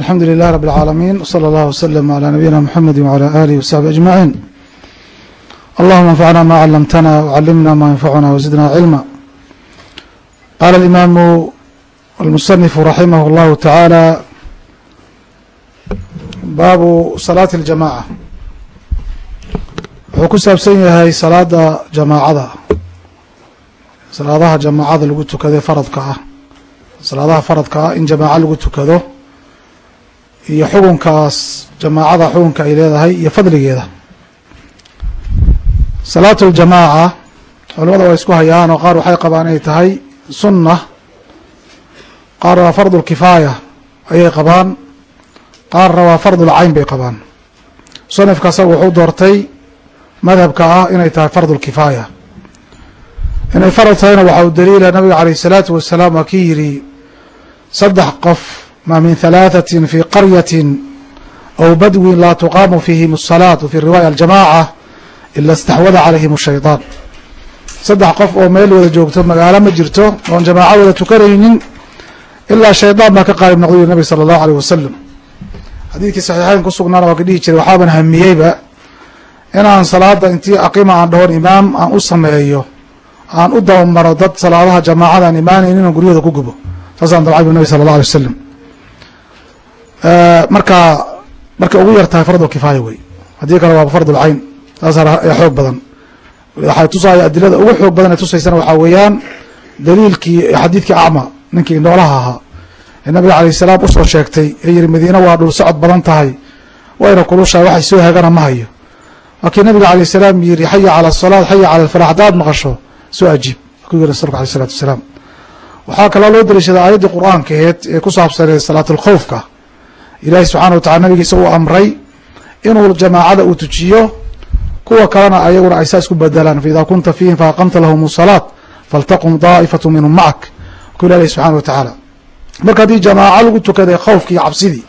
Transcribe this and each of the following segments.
الحمد لله رب العالمين وصلى الله وسلم على نبينا محمد وعلى آله وصحبه أجمعين اللهم انفعنا ما علمتنا وعلمنا ما ينفعنا وزدنا علما قال الإمام المصنف رحمه الله تعالى باب صلاة الجماعة wuxuu ku saabsan yahay salaada jamaacada salaadaha jamaacada lagu tukado faradka ah salaadaha faradka ah in jamaaco lagu tukado iyo xukunkaas jamaacada xukunka ay leedahay iyo fadligeeda. Salaatu ljamaaca culamada waa isku hayaan oo qaar waxay qabaan inay tahay sunna qaar waa fardu lkifaaya ayay qabaan qaarna waa fardulcayn bay qabaan. Musanifka asaga wuxuu doortay madhabka ah inay tahay fardu lkifaaya inay farad tahayna waxaa u daliila nabiga alayh الsalaatu wasalaam waa kii yidhi saddex qof ma min halaaثatin fi qaryatin aw badwin laa tuqaamu fiihim الsalaaة fi riwaaya aljamaaca ila اstaxwada calayhim الshayطaan saddex qof oo meel wada joogto magaalo ma jirto oon jamaaco wada tukanaynin ilaa shaydaan baa ka qaalib noqday yuri nabig salى اllahu alيh wasalam xadiidkii saxiixeyn ku sugnaana waa ka dhihi jiray waxaaban hamiyeyba inaan salaada intii aqima aan dhahon imaam aan u sameeyo aan u dabamaro dad salaadaha jamaacada aan imaanayn inaan guryahooda ku gubo saasaan dabcay bu nabi sala allah alay wasalam marka markay ugu yar tahay fardu kifaaya wey haddii kale waaba fardul cayn saas ee xoog badan. Waxay tusaya adilada ugu xoog badan ee tusaysana waxaa weeyaan daliilkii xadiidkii acma ninkii noolaha ahaa. Ee nabiga alayh salaam u soo sheegtay ee yihi madiine waa dhul socod badan tahay wayna kulushahay waxay soo hagana ma hayo. Waakii nabiga alayh salaam yihi xaya cala asalaat xaya cala alfalax haddaad maqasho soo ajiib ku yiri rasulka aleh isalatu wasalaam. Waxaa kaloo loo daliishaday aayaddii qur'aankeed ee ku saabsaneed salaatulkhowfka ilaahi subxaana wa tacala nabigiisa uu amray inuu jamaacada uu tujiyo. Kuwa kalena ayaguna ay saa isku bedelaan. Faida kunta fiihim faaqamta lahum salaat faltaqum daa'ifatu minhum macak ku ilahi subxana wa tacaala marka haddii jamaaco lagu tukaday khowfki iyo cabsidii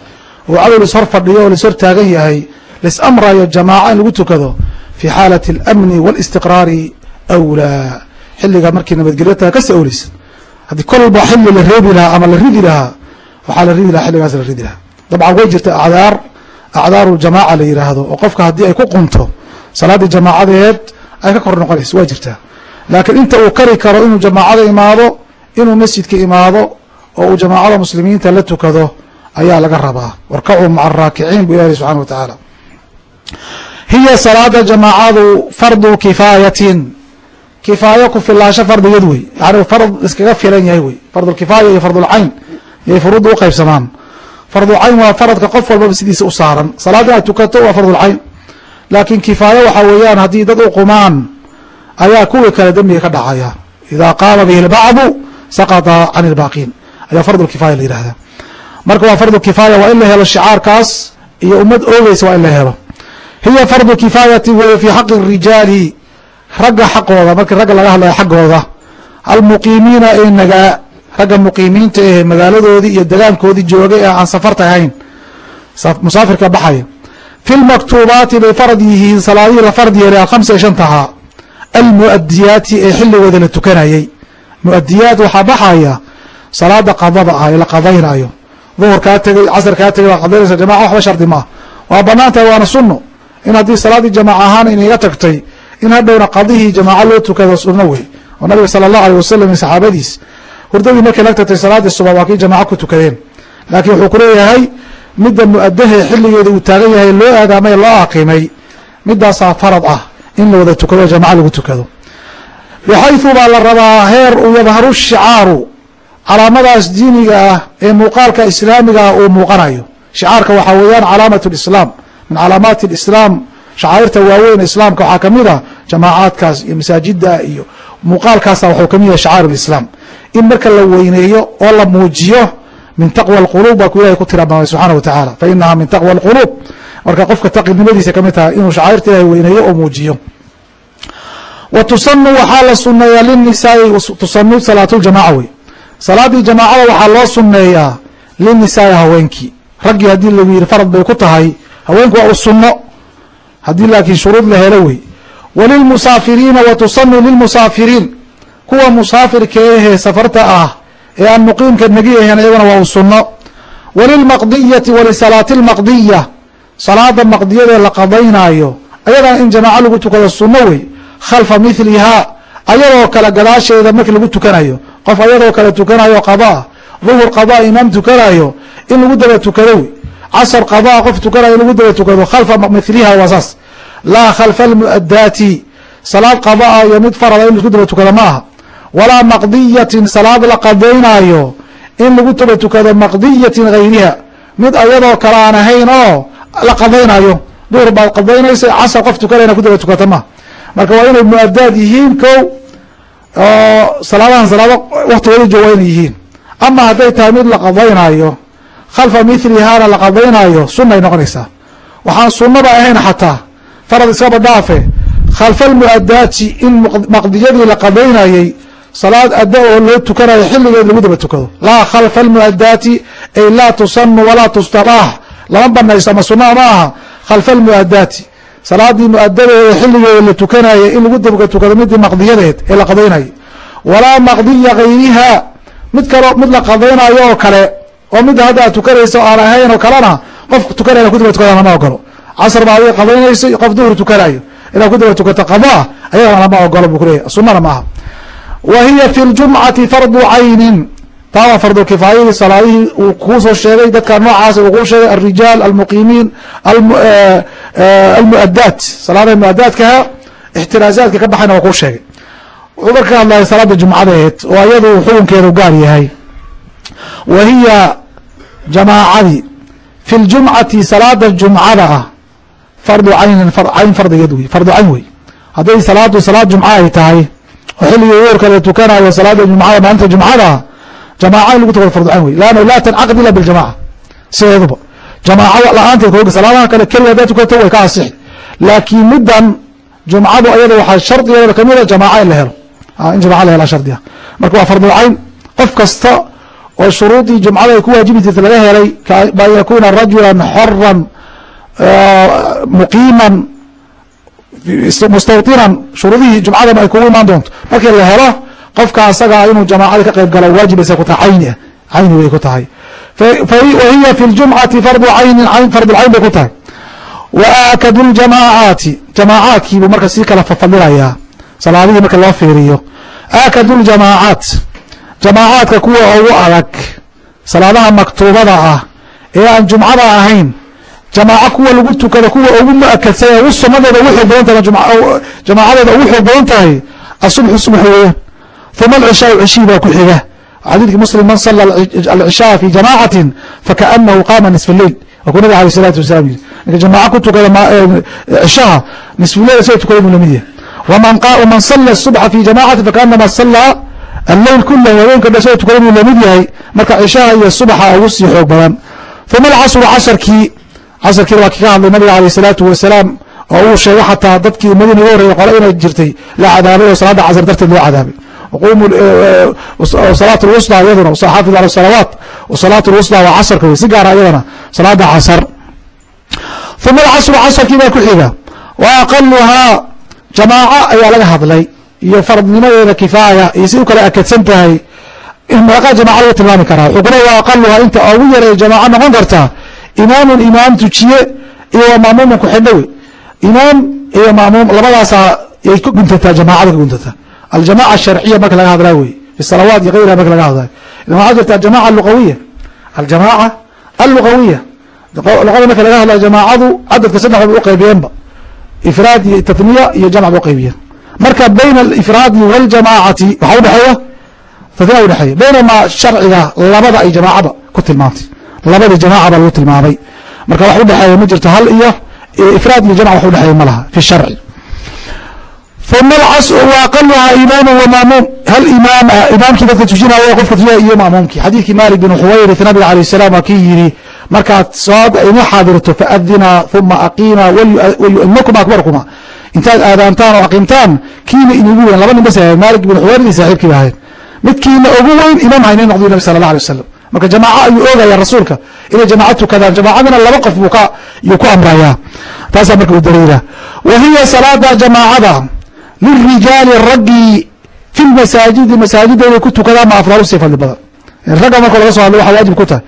oo cadow lishor fadhiyo oo lishor taagan yahay lais amrayo jamaaco in lagu tukado fi xaalati alamni walistiqraari awlaa. Xilliga markii nabadgelyo tahay kasi awleysa haddii kolba xilli la reebi lahaa ama la ridi lahaa waxaa la ridi lahaa xilligaas la ridi lahaa dabcan way jirta acdaar acdaaru jamaaca la yidhaahdo oo qofka haddii ay ku qunto salaaddii jamaacadeed ay ka kor noqonayso waa jirtaa laakiin inta uu kari karo inuu jamaacada imaado inuu masjidka imaado oo uu jamaacada muslimiinta la tukado ayaa laga rabaa. Warkacuu maca araakiciin bu ilahi subxana wa tacaala. Hiya salaada jamaacadu fardu kifaayatin. Kifaayo ku filaasho fardigad wey. Yani fard iskaga filan yahay wey. Fardulkifaaya iyo fardulcayn yay furuudda uqaybsamaan fardulcayn waa faradka qof walbaba sidiisa u saaran. Salaad inaad tukato waa fardulcayn laakiin kifaayo waxaa weeyaan haddii dad u qumaan ayaa kuwii kale dembiga ka dhacaya. Idaa qaama bihi lbacdu saqata can ilbaaqiin ayaa fardulkifaaya la yihahda marka waa fardulkifaaya waa in la helo shicaarkaas iyo ummad oogeysa waa in la helo. Hiya fardu kifaayati wey fi xaqi rijaali ragga xaqooda markii ragga laga hadlayo xaggooda almuqiimiina ee nagaa ragga muqiimiinta ee magaaladoodii iyo degaankoodii joogay ee aan safarta ahayn. Musaafirka baxaya. Fi lmaktuubaati bay farad yihiin salaadihii la fard yeelay alkhamsa iyo shantahaa almuadiyaati ee xilligooda la tukanayay. Muadiyaat waxaa baxaya salaada qadada ah ee la qadaynayo duhur kaa tegay casr kaa tegay waa qadaynaysa jamaca waxba shardi ma ah waa bannaan tahay waana sunno in haddii salaaddii jamaac ahaan inaga tagtay in hadhowna qadihii jamaaco loo tukado sunno wey oo nabiga sala allahu aleyh wasalam iyo saxaabadiis hurdadii markay la tagtay salaadii suba waa kii jamaaco ku tukadeen. Laakiin wuxuu ku leeyahay midda mu'adahee xilligeeda uu taagan yahay loo aadaamay loo aaqimay midaasaa farad ah in la wada tukado oo jamaco lagu tukado. Waxaytu baa la rabaa heer uu yadharu shicaaru calaamadaas diiniga ah ee muuqaalka islaamiga ah uu muuqanayo. Shicaarka waxaa weeyaan calaamatu lislaam min calaamaati lislaam shacairta waaweyn islaamka waxaa ka mid ah jamaacaadkaas iyo masaajida iyo muuqaalkaasa waxuu kamid yahay shacair اlislaam in marka la weyneeyo oo la muujiyo min taqwى اlqulub baa ku ilahay ku tilmaamay subxaana wa tacaala fainaha min taqwى اlqulub marka qofka taqinimadiisa kamid tahay inuu shacairta ilahay weyneeyo oo muujiyo wa tusanu waxaa la suneeyaa linisaai tusanu salaat ljamaca wey salaadii jamaacada waxaa loo suneeyaa linisaai haweenkii raggii haddii lagu yihi farad bay ku tahay haweenku waa u sunno haddii laakiin shuruud la helo wey walilmusaafiriina wa tusanu lilmusaafiriin kuwa musaafirka ahee safarta ah ee aan muqiimka nagi ahayn iyaguna waa u sunno walilmaqdiyati walisalaati lmaqdiya salaada maqdiyadee la qadaynaayo ayadana in jamaaco lagu tukado sunno wey khalfa milihaa ayadoo kale gadaasheeda markii lagu tukanayo qof ayadoo kale tukanayo qadaa duhur qadaa imaam tukanayo in lagu daba tukado wey casr qadaa qof tukanayo in lagu daba tukado khalfa miliha waa saas laa khalfa almu'adaati salaad qadaa iyo mid farada in la isku daba tukado ma aha walaa maqdiyatin salaad la qadaynaayo in lagu daba tukado maqdiyatin gayriha mid ayadoo kale aan ahayn oo la qadaynayo duhur baad qadaynaysa casr qof tukanayna ku daba tukata ma marka waa inay muadaad yihiin ko oo salaadahan salaado waktigooda jooga inay yihiin. Ama hadday tahay mid la qadaynaayo khalfa milihaana la qadaynaayo sunay noqonaysaa. Waxaan sunaba ahayn xataa farad iskaba dhaafe khalfa almu'adaati in maqdiyadii la qadaynayey salaad adda oo loo tukanayo xilligeed lagu daba tukado. Laa khalfa almu'adaati ay laa tusanu walaa tustabaax lama banaysto ama sunaa ma aha. Khalfa almu'adaati salaadii mu'adadeeda xilligeeda la tukanayay in lagu daba tukado midii maqdiyadeed ee la qadaynayay. Walaa maqdiya gayriha mid kalo mid la qadaynayo oo kale oo midda hadda aad tukanayso aan ahayn oo kalena qof tukanayna kudaba tukada lama ogolo casr baa adiga qadaynayso qof duhur tukanayo inaad ku daba tukato qadaa ayadana lama ogolo buu kuleeyahy sunana maaha. Wa hiya fi ljumcati fardu caynin. Taa fardu kifaayadii salaadihii uu kuu soo sheegay dadka noocaas uu kuu sheegay alrijaal almuqiimiin almu'adaat salaada mu'adaadkaha ixtiraazaadka ka baxayna waa kuu sheegay. Wuxuu marka ka hadlaya salaada jumcadeed oo ayadu xukunkeedu gaar yahay. Wa hiya jamaacadii fi ljumcati salaada jumcada ah fardu caynin cayn fardigeed wey fardu cayn wey hadday salaadu salaad jumca ay tahay oo xilligii uurka la tukanayo salaada jumcada maalinta jumcada jamaaca in lagu tukado fardu cayn wey lanno laa tancaqid ila biljamaca sideeduba jamaaca la'aanteed kaoga salaadaha kale keliga haddaad tukato way ka asixi. Laakiin middan jumcadu ayada waxaa shardigeeda ka mid a jamaaca in la helo. In jamaca la hela shardiga. Marka waa fardu cayn qof kasta oo shuruudii jumcada ay ku waajibi jirta laga helay ban yakuna rajula xoran muqiiman mustawطinan shuruudihii jumcadan ay kugu imaan doonto. Markii la helo qofka asagaa inuu jamaacada ka qayb galo waajibaysa ku tahay cayni ah cayni way ku tahay. Wahiya fi ljumcati fardu caynin fardu cayn bay ku tahay. Wa aakadu ljamaacaati jamaacaadkiibuu marka sii kala fafadinayaa salaadihii marka loo fiiriyo. Aakadu ljamaacaat jamaacaadka kuwa ugu adag salaadaha maktuubada ah ee aan jumcada ahayn jamaaco kuwa lagu tukado kuwa ugu muakadsan ugu sunadeeda ugu xoog badan tahay jamaacadeeda ugu xoog badan tahay. Asubxu subx weeyaan. Uma alcishaau cishii baa ku xiga. Xadiidkii muslim man sala alcishaa fi jamaacatin fakaanahu qaama nisfa lleil waa ku nabig aleh salaatu wasalaam yiri ninka jamaaco ku tukada cishaha nisfuleil isaga tukada buu la mid yahay. Waman sala subxa fi jamacati fakaanama sala alleyl kulah haweenka dha isaga tukada buu la mid yahay. Marka cishaha iyo subaxa ugu sii xoog badan. Uma alcasru casharkii casharkiina waa kaga hadlay nabiga aleyh salaatu wasalaam oo uu sheegay xataa dadkii madiina uga horreeyay qole inay jirtay la cadaabay oo salaada casr darteed loo cadaabay. Eh, salaat lwusطa iyaduna xaafid cala salawaat salaat lwusطa waa casarka wey si gaara iyadana salaada casar. Uma alcasru casarkii baa ku xiga. Wa aqaluhaa jamaaco ayaa laga hadlay iyo faradnimadeeda kifaaya iyo si u kala akadsan tahay. In maraqa jamaca lagu tilmaami karaa. Xukna wa aqaluhaa inta ugu yaray jamaaco noqon karta imaamun imaam tujiye iyo wa maamuuman ku xidho wey imaam iyo maamuum labadaasaa yay ka guntataa jamaacada ka guntataa aljamaca asharciya marka laga hadlaa wey fi iyo gayriha marka laga hadlayo idan waxaa jirta aljamaca aluqawiya aljamaca alluqawiya luqada marka laga hadlayo jamaacadu cadadka saddex ba u qaybiyeenba ifraad iyo tatniya iyo jamc ba uqaybiyeen marka bayna alifraadi waljamaacati waxaa udhexeeya tatniya udhexeeya baynamaa sharciga labada ay jamaacada ku tilmaantay labadii jamaca baa lagu tilmaamay. Marka wax udhexeeya ma jirto hal iyo ifraad iyo jamc wax udhexeeya ma laha fi sharci. Uma aqaluhaa imaamu wa maamuum hal imaam ah imaamkii dadka tujinaya qofka tujinaya iyo maamuumkii xadiidkii malik bin xuwayrit nabiga alayh salam waa kii yidhi markaad soo ina xaadirto faadinaa uma aqiima walyuimakum akbarkuma intaad aadaantaan oo aqiimtaan kiina inugu weyn laba nin bas ahayd malik bin xuwayrit saaxiibkii ba ahayd. Midkiina ugu weyn imaam hayna noqday nabi sala allah alay wasalam marka jamaaco ayuu oogaya rasuulka inay jamaaco tukadaan. Jamaacadana laba qof yuu ku amrayaa taasaa marka u daliila. Wa hiya salaada jamaacada lirijaali raggii fi lmasaajidi masaajidooda ku tukadaan ma afdaalu sii fadli badan ragga marka laga so hadlo waxa waajib ku tahay.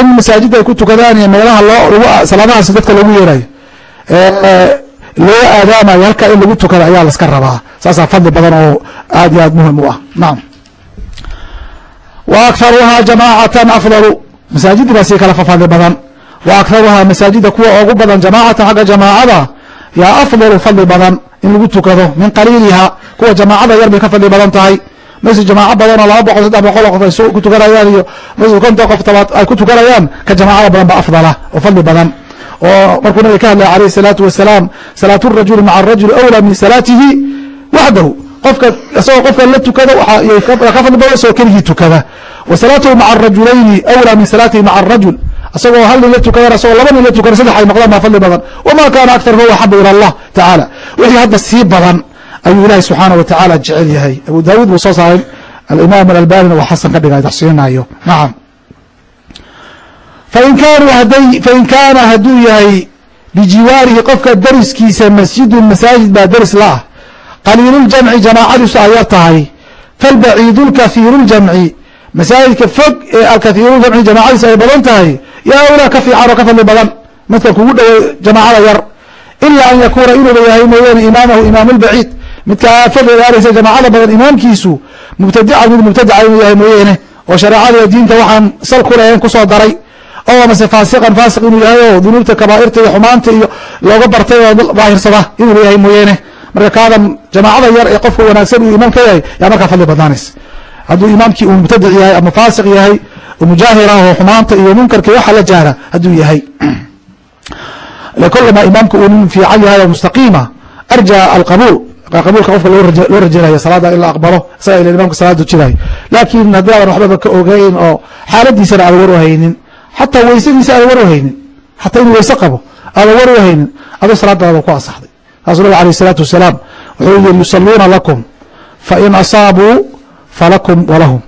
In masaajidda ay ku tukadaan iyo meelaha loo salaadahaas dadka loogu yeerayo loo aadaamayo halkaa in lagu tukada ayaa laska rabaa. Saasaa fadli badan oo aad iyo aad muhiim u ah. Nacam wa akharuhaa jamaacatan afdalu masaajidii baa sii kala fadli badan wa akharuhaa masaajida kuwa ugu badan jamaacatan xagga jamaacada yaa afdalu fadli badan in lagu tukado min qaliiliha kuwa jamaacada yar bay ka fadli badan tahay masjid jamaaco badan oo laba boqol saddex boqol oo qof ay ku tukanayaan iyo masjid konton qof tabaad ay ku tukanayaan ka jamaacada badan ba afdala oo fadli badan oo markuu nabiga ka hadlaya alayh الsalaatu wasalaam salaatu rajuli maca arajuli awlaa min salaatihi waxdahu qofka isagoo qofka la tukada ka fadli badan isagoo keligii tukada. Wa salaatuhu maca arajulayni awlaa min salaatihi maca arajul isagoo hal nin la tukadana isagoo laba nin la tukana saddex ay noqdaan baa fadli badan. Wama kaana aktar fahuwa axabu ilى allah tacaala wixii hadda sii badan ayuu ilahi subxaanaه wa tacaala jecel yahay. Abu daawuud buu soo saaray. Alimaam alalbanina waa xasan ka dhigay taxsiinayo nacam fain kaanuu haday fain kaana hadduu yahay bijiwaarihi qofka dariskiisa masjidun masaajid baa daris la ah qaliiluljamci jamaacadiisu ay yar tahay. Falbaciidu lkahiiru ljamci masaajidka fog ee alkahiiruljamci jamaacadiisu ay badan tahay. Yaa awlaa ka fiican oo ka fadli badan. Midka kugu dhowey jamaacada yar. Ilaa an yakuuna inuuba yahay mooyaane imaamahu imaam lbaciid midkaa fog eegaaraysa jamaacada badan imaamkiisu mubtadican mid mubtadaca inuu yahay mooyeene oo shareecada diinta waxaan sal ku ku soo daray. Oo mase faasiqan faasiq inuu yahay oo dunuubta kabaa'irta iyo xumaanta iyo looga bartay oo daahirsada inuu yahay mooyeene marka kaadan jamaacada yar ee qofka wanaagsan uu imaam ka yahay yaa markaa fadli badnaanaysa. Hadduu imaamkii uu mubtadic yahay ama faasiq yahay mujaahir ah oo xumaanta iyo munkarka waxa la jaara hadduu yahay. Kulama imaamka uu nin fiican yahay oo mustaqiima arja alqabuul. Qabuulka qofka loo rajaynaya salaada in la aqbalo isaga ila imamka salaada tujinayo laakin haddii aadan waxbaba ka ogeyn oo xaaladiisana aadan war u haynin xataa weysadiisa aadan war u haynin xataa inuu weyse qabo aadan war u haynin adoo salaadaada ku asaxday saasuu nabig alayh isalaatu wasalaam wuxuu yiri yusaluuna lakum fain asaabuu falakum walahum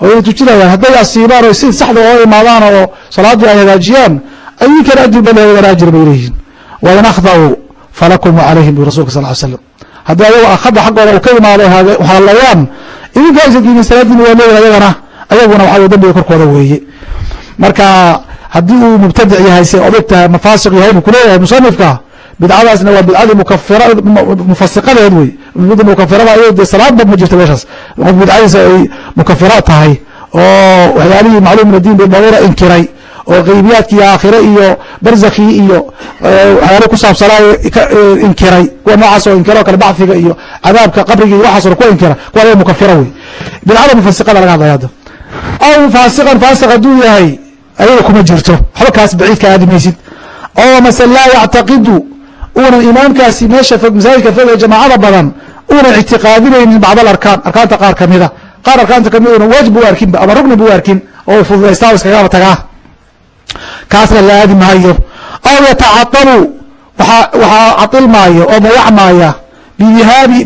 way tujinayaan hadday asiibaan o si saxda oo imaadaan oo salaadii ay hagaajiyaan ba leedan ajir bay leeyihiin wain akhda'uu falakum wacalayhim bu rasulka sal slam haddii ayago akhada xaggooda uu ka imaado halalayaan idinka aysankiinin salaadiina waa leeyahay ayagana ayaguna waxa dambiga korkooda weeye. Marka haddii uu mubtadic yahay se odog tahay mafaasiq yahay buu kuleeyahay musanifka bidcadaasna waa bidcadii mufasiqadeed wey. Bidda mukafirada ay dee salaadba ma jirta meeshaas. Qof bidcadiisa ay mukafira tahay oo waxyaalihii macluum min addiin bidaruura inkiray oo qeybiyaadkii aakhire iyo barzakii iyo waxyaala ku saabsanaayo inkiray. Kuwa noocaas oo inkiro kale bacfiga iyo cadaabka qabriga iyo waxaas ku inkira kuwa ayaga mukafira wey. Bidcada mufasiqada laga hadlaya hadda. Aw faasiqan faasiq hadduu yahay ayaga kuma jirto. Waxba kaas baciidka aadi maysid oo mase laa yactaqidu uunan imaamkaasi meesha fog masaajidka fog ee jamaacada badan uunan ictiqaadinaynin bacd alarkaan arkaanta qaar kamida qaar arkaanta ka mid una waajib u arkinba ama rugni bu arkin oo fududaystaa iskagaba tagaa. Kaasna la aadi maayo. Aw yatacaalu waxaa cailmaayo oo mawacmaaya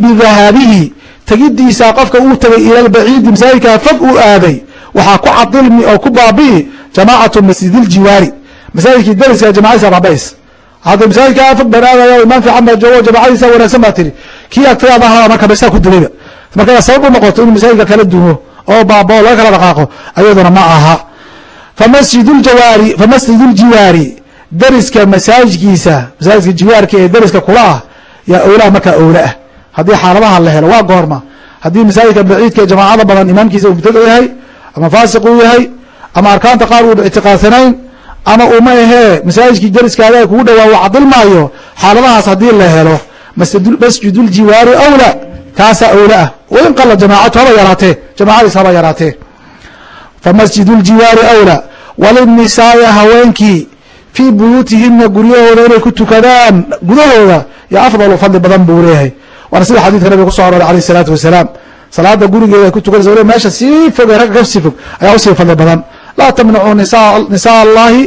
bidahaabihi. Tegidiisa qofka uu tegay ila lbaciidi masaajidkaa fog uu aaday waxaa ku cadilmi oo ku baabi'i jamaacatu masjidiljiwaari masaajidkii dariska jamacadiisa baabays hadda masaajidkaa fog baan aadaya imaam fiican baa joogo jamacadiisa wanaagsan baa tiri. Kii agtadaada ahaa marka mesaa ku dilayba marka sabab u noqoto in masaajidka kala dumo oo baabao laga kala dhaqaaqo ayaduna ma aha. Famasjiduljawaari famasjiduljiwaari dariska masaajidkiisa masaajidka jiwaarka ee dariska kula ah yaa owlaa markaa owla ah. Haddii xaaladaha la helo waa goorma. Haddii masaajidka baciidka jamaacada badan imaamkiisa uu mubtadic yahay ama faasiq uu yahay ama arkaanta qaar uuba ictiqaadsanayn ama uma ahee masaajidkii dariskaada kugu dhawaa cadilmaayo. Xaaladahaas haddii la helo masjiduljiwaari awla kaasaa owla ah. Wain qala jamaacatu haba yaraatee. Jamaacadiis haba yaraatee. Famasjiduljiwaari awla walinisaai haweenkii fii buyuutihina guryahooda inay ku tukadaan gudahooda. Yaa afdalu fadli badan buu leeyahay. Waana sida xadiidka nabiga kuso aroray alayh isalaatu wasalaam. Salaada gurigeeda ay ku tukanaysa meesha sii fog ragga ka sii fog ayaa u sii fadli badan laa tamnacuu nisaa allahi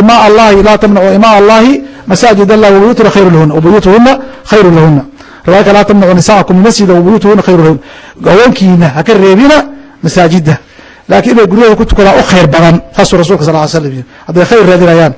ima allahi laa tamnacuu ima allahi masaajid allah wabuyutuna khayru lahuna wabuyutuhuna khayru lahuna riwaayaka laa tamnacuu nisaakum masjida wabuyutuhuna khayru lahuna haweenkiina haka reebina masaajida laakiin inay guryahooda ku tukadaan u khayr badan saasuu rasulka sal ly slam hadday khayr raadinayaan.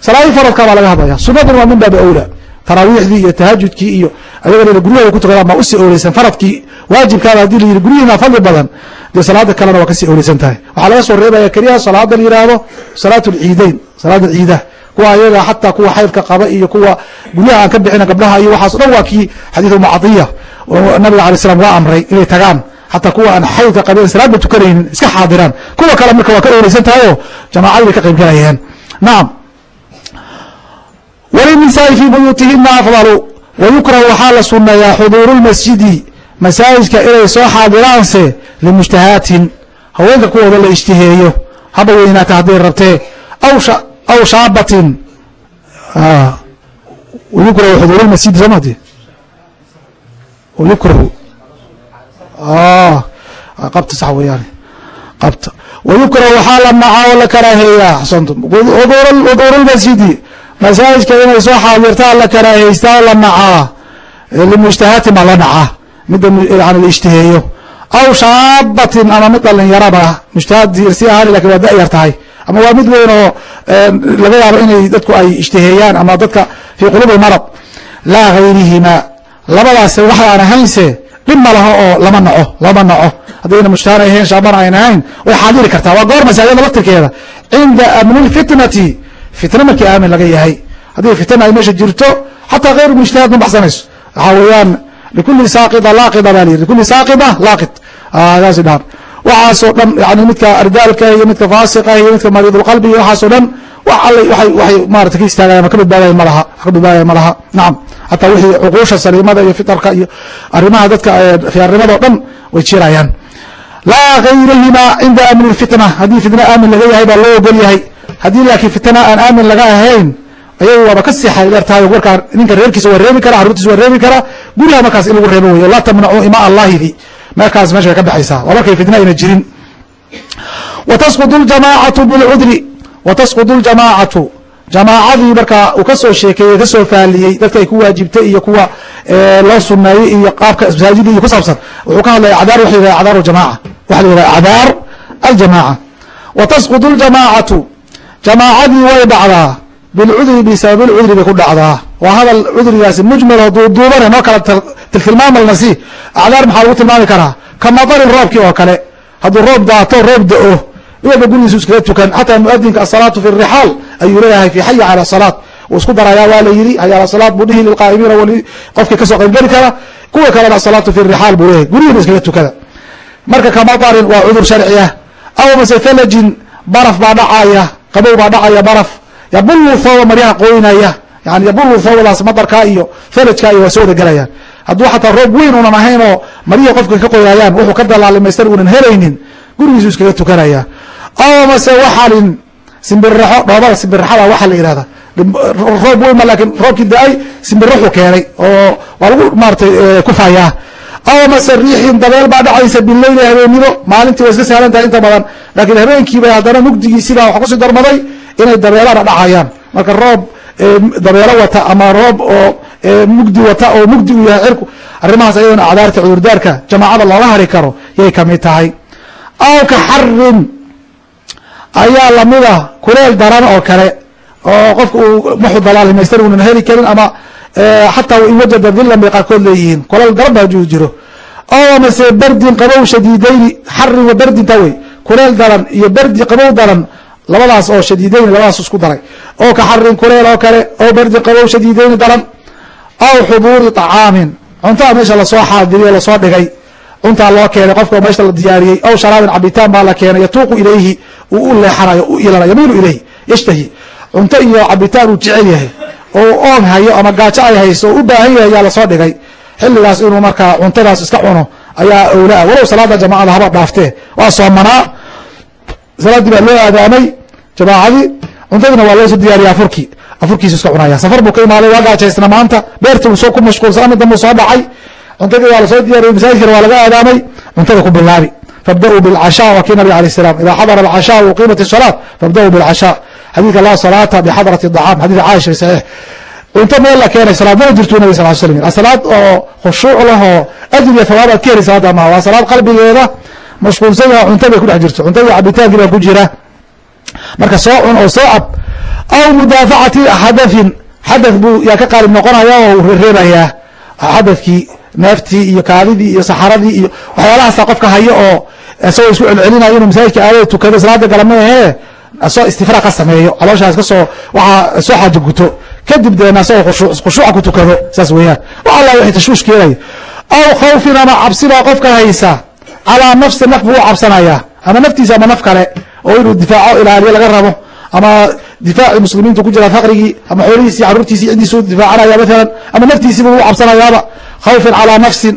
Salaadii faradka baa laga hadlaya sunaduna waa min baabi awla taraawiixdii iyo tahajudkii iyo ayagana guryahooda ku tukadaan baa u sii ooleysan faradkii. Waajibkaada haddii layidhi guryihiina fadli badan dee salaada kalena waa ka sii ooleysan tahay. Waxaa laga soo reebaya keliya salaada la yidhaahdo salaat lciideyn salaada ciidaha kuwa ayaga xataa kuwa xaydka qaba iyo kuwa guryaha aan ka bixina gabdhaha iyo waxaas o dhan waa kii xadiid umucadiya oo nabiga alay slam waa amray inay tagaan. Xataa kuwa aan xaydka qabeen salaadba tukanaynin iska xaadiraan. Kuwa kale marka waa ka ooleysan tahay oo jamaacadii bay ka qayb galayeen nacam wlinisaai fi buyuutihina afdalu wayukrahu waxaa la suneeyaa xuduuru lmasjidi masaajidka inay soo xaadiraanse limushtahaatin haweenka kuwooda la ishtiheeyo haba weynaata hadday rabtee. Aw shaabatin. Wayukrahu xuduur lmasjidi soo madi wayukrahu qabta sax weeyaan qabta. Wayukrahu waxaa la nacaa oo la karaaheeyaa. Axsantum xuduur lmasjidi masaajidka inay soo xaadirtaa la karaahaystaa la nacaa limushtahaatin baa la nacaa midda yani la ishtiheeyo. Aw shaabatin ama mid dhalinyaraba mushtahaad si ahaan laakiin waa da-yar tahay. Ama waa mid weyn oo laga yaabo inay dadku ay ishtiheeyaan ama dadka fii qulubi marad. Laa gayrihima labadaas wax aan ahaynse dhib ma laho oo lama naco lama naco. Haddayna mushtahaan ay ahayn shaabana ayn ahayn way xaadiri kartaa. Waa goor masaajida laftirkeeda cinda amni fitna markii aamin laga yahay. Haddii fitna ay meesha jirto xataa kayru mujtahaad ma baxsanayso. Waxaa weeyaan likuli saaqida laaqida baa layidhi likuli saaqida laaqid. Saas dhahan waxaasoo dhan yani midka ardaalka iyo midka faasiqa iyo midka mariidulqalbi iyo waxaasoo dhan wax alla waay waxay maarata ka istaagayan ma ka badbaadayan malaha ka badbaadayan ma laha nacam xataa wixii cuquusha saliimada iyo fitarka iyo arrimaha dadka khiyaarnimadao dhan way jirayaan laa gayrihima cinda amni fitna. Haddii fitna aamin laga yahay baa loo ogol yahay haddii laakiin fitna aan aamin laga ahayn ayagu waaba ka sii xayleer tahay warkaa ninka reerkiisa waa reebi kara xaruurtiisa waa reebi karaa guriha markaas in lagu reebo wey laa tamnacuu ima allahidi markaas meesha way ka baxaysaa waa markay fitna ayna jirin. Watasqud ljamaacatu bilcudri watasqud ljamaacatu jamaacadii markaa uu ka soo sheekeeyey ka soo faaliyey dadka ay ku waajibtay iyo kuwa loo suneeyey iyo qaabka masaajida iyo ku saabsan wuxuu ka hadlaya acdaar waxa yidhaha acdaar jamaca waxa la yidhaha acdaar aljamaaca watasqud ljamaacatu jamaacadii way dhacdaa. Bilcudri bisabab lcudri bay ku dhacdaa. Waa hadal cudrigaasi mujmal duuduubane noo kala tiltilmaamalna si acdaar maxaa lagu tilmaami karaa? Ka madarin roobkii oo kale. Hadduu roob daato roob da'o. Iyaba gurigiisu iskaga tukan. Xataa muadinka asalaatu fi rixaal ayuu leeyahay fi xaya cala salaat. Wuu isku darayaa waa la yidhi haya ala salaat buu dhihi lilqaa'imiina qofkii ka soo qaybgeli kara. Kuwa kalena asalaatu fi rixaal buu leeyahay. Gurigiina iskaga tukada. Marka ka madarin waa cudur sharci ah. Aw mase thalajin baraf baa dhacaya qabow baa dhacaya baraf. Yabulu thawba maryaha qoynaya. Yani yabulu thawbadaas madarkaa iyo thalajka iyo waa soo wada gelayaan hadduu xataa roob weyn unan ahayn oo maryihi qofka ka qoyayaan wuxuu ka dalaalimaystan uunan helaynin gurigiisu iskaga tukanaya. Aw mase waxalin simbiraxo dhoobada simbiraxada waxaa la yihahda roob weyn ma laakiin roobkii da'ay simbiraxu keenay oo waa lagu maaratay kufayaa aw mase riixin dabeel baa dhacaysa bileyli habeenimo. Maalintii way iska sahlan tahay inta badan. Laakiin habeenkiibay haddana mugdigiisiibaa waxa ku sii darmaday inay dabeelana dhacayaan. Marka roob dabeelo wata ama roob oo mugdi wata oo mugdi u yahay cirku arrimahaas ayadana acdaarta cudurdaarka jamaacada looga hari karo yay ka mid tahay. Aw ka xarin ayaa lamida kuleel daran oo kale oo qofka uu maxu dalaalhimaystan uunan heli karin ama xataa in wajada dilan bay qaarkood leeyihiin. Kuleel daran baa ju jiro. Oo mase berdin qabow shadiidayni xarin wa berdinta wey. Kuleel daran iyo berdi qabow daran labadaas oo shadiidayni labadaas isku daray. Oo ka xarin kuleel oo kale oo berdin qabow shadiidayni daran. Aw xuduuri طacaamin cuntaa meesha la soo xaadiriyo la soo dhigay. Cuntaa loo keenay qofka meesha la diyaariyey. Aw sharaabin cabitaan baa la keenay. Yatuuqu ilayhi uu u leexanayo u ilanayo yamiilu ilayhi? Yashtahi. Cunto iyo cabitaan uu jecel yahay oo u oon hayo ama gaajo ay hayso oo u baahan yahay ayaa la soo dhigay. Xilligaas inuu markaa cuntadaas iska cuno ayaa owlaa walow salaada jamacada haba dhaaftee waa soomanaa salaadii baa loo aadaamay jamaacadii cuntadiina waa loo soo diyaariya afurkii. Afurkiisu iska cunaya safar buu ka imaaday waa gaajaysna maanta. Beerta uusoo ku mashquulsanami dambu soo dhacay. Cuntadii waa la soo diyaariyey masaajidkana waa laga aadaamay. Cuntada ku bilaabi. Fabda-uu bilcashaa waa kii nabig alay salaam. Idaa xadara alcashaa uqiimat salaat fabda-uu bilcashaa xadidka laa salaata bxadrati acaam xadid caisha saxiix cunto meel la keenay salaad mana jirtu nabig sal slm salaad oo khushuuc lahoo ajir iyo hawaabaad keeni salaada maha waa salaad qalbigeeda mashquulsanya cunta bay kudhex jirto. Cunta iyo cabitaankii baa ku jira. Marka soo cun oo soo cab aw mudaafacati xadathin xadath buu yaa ka qaalib noqonaya oo reebayaa. Xadathkii neeftii iyo kaadidii iyo saxaradii iyo waxyaalahaasa qofka haya oo eh, isagoo isku celcelinayo inuu masaajidka aado tukado salaada gala ma ahee asoo istifraaq ka sameeyo calooshaas ka soo waxaa soo xaajo guto. Kadib deena asagoo khushuuca ku tukado saas weeyaan. Wax alla wixii tashwiish keenaya aw khawfin ama cabsibaa qofka haysa calaa nafsi naf buu u cabsanayaa ama naftiisa ama naf kale oo inuu difaaco ilaaliyo laga rabo ama difaacii muslimiintu ku jira faqrigii ama xoolihiisi carruurtiisi ciddiisu difaacanaya maalan ama naftiisiibu u cabsanayaaba khawfin calaa nafsin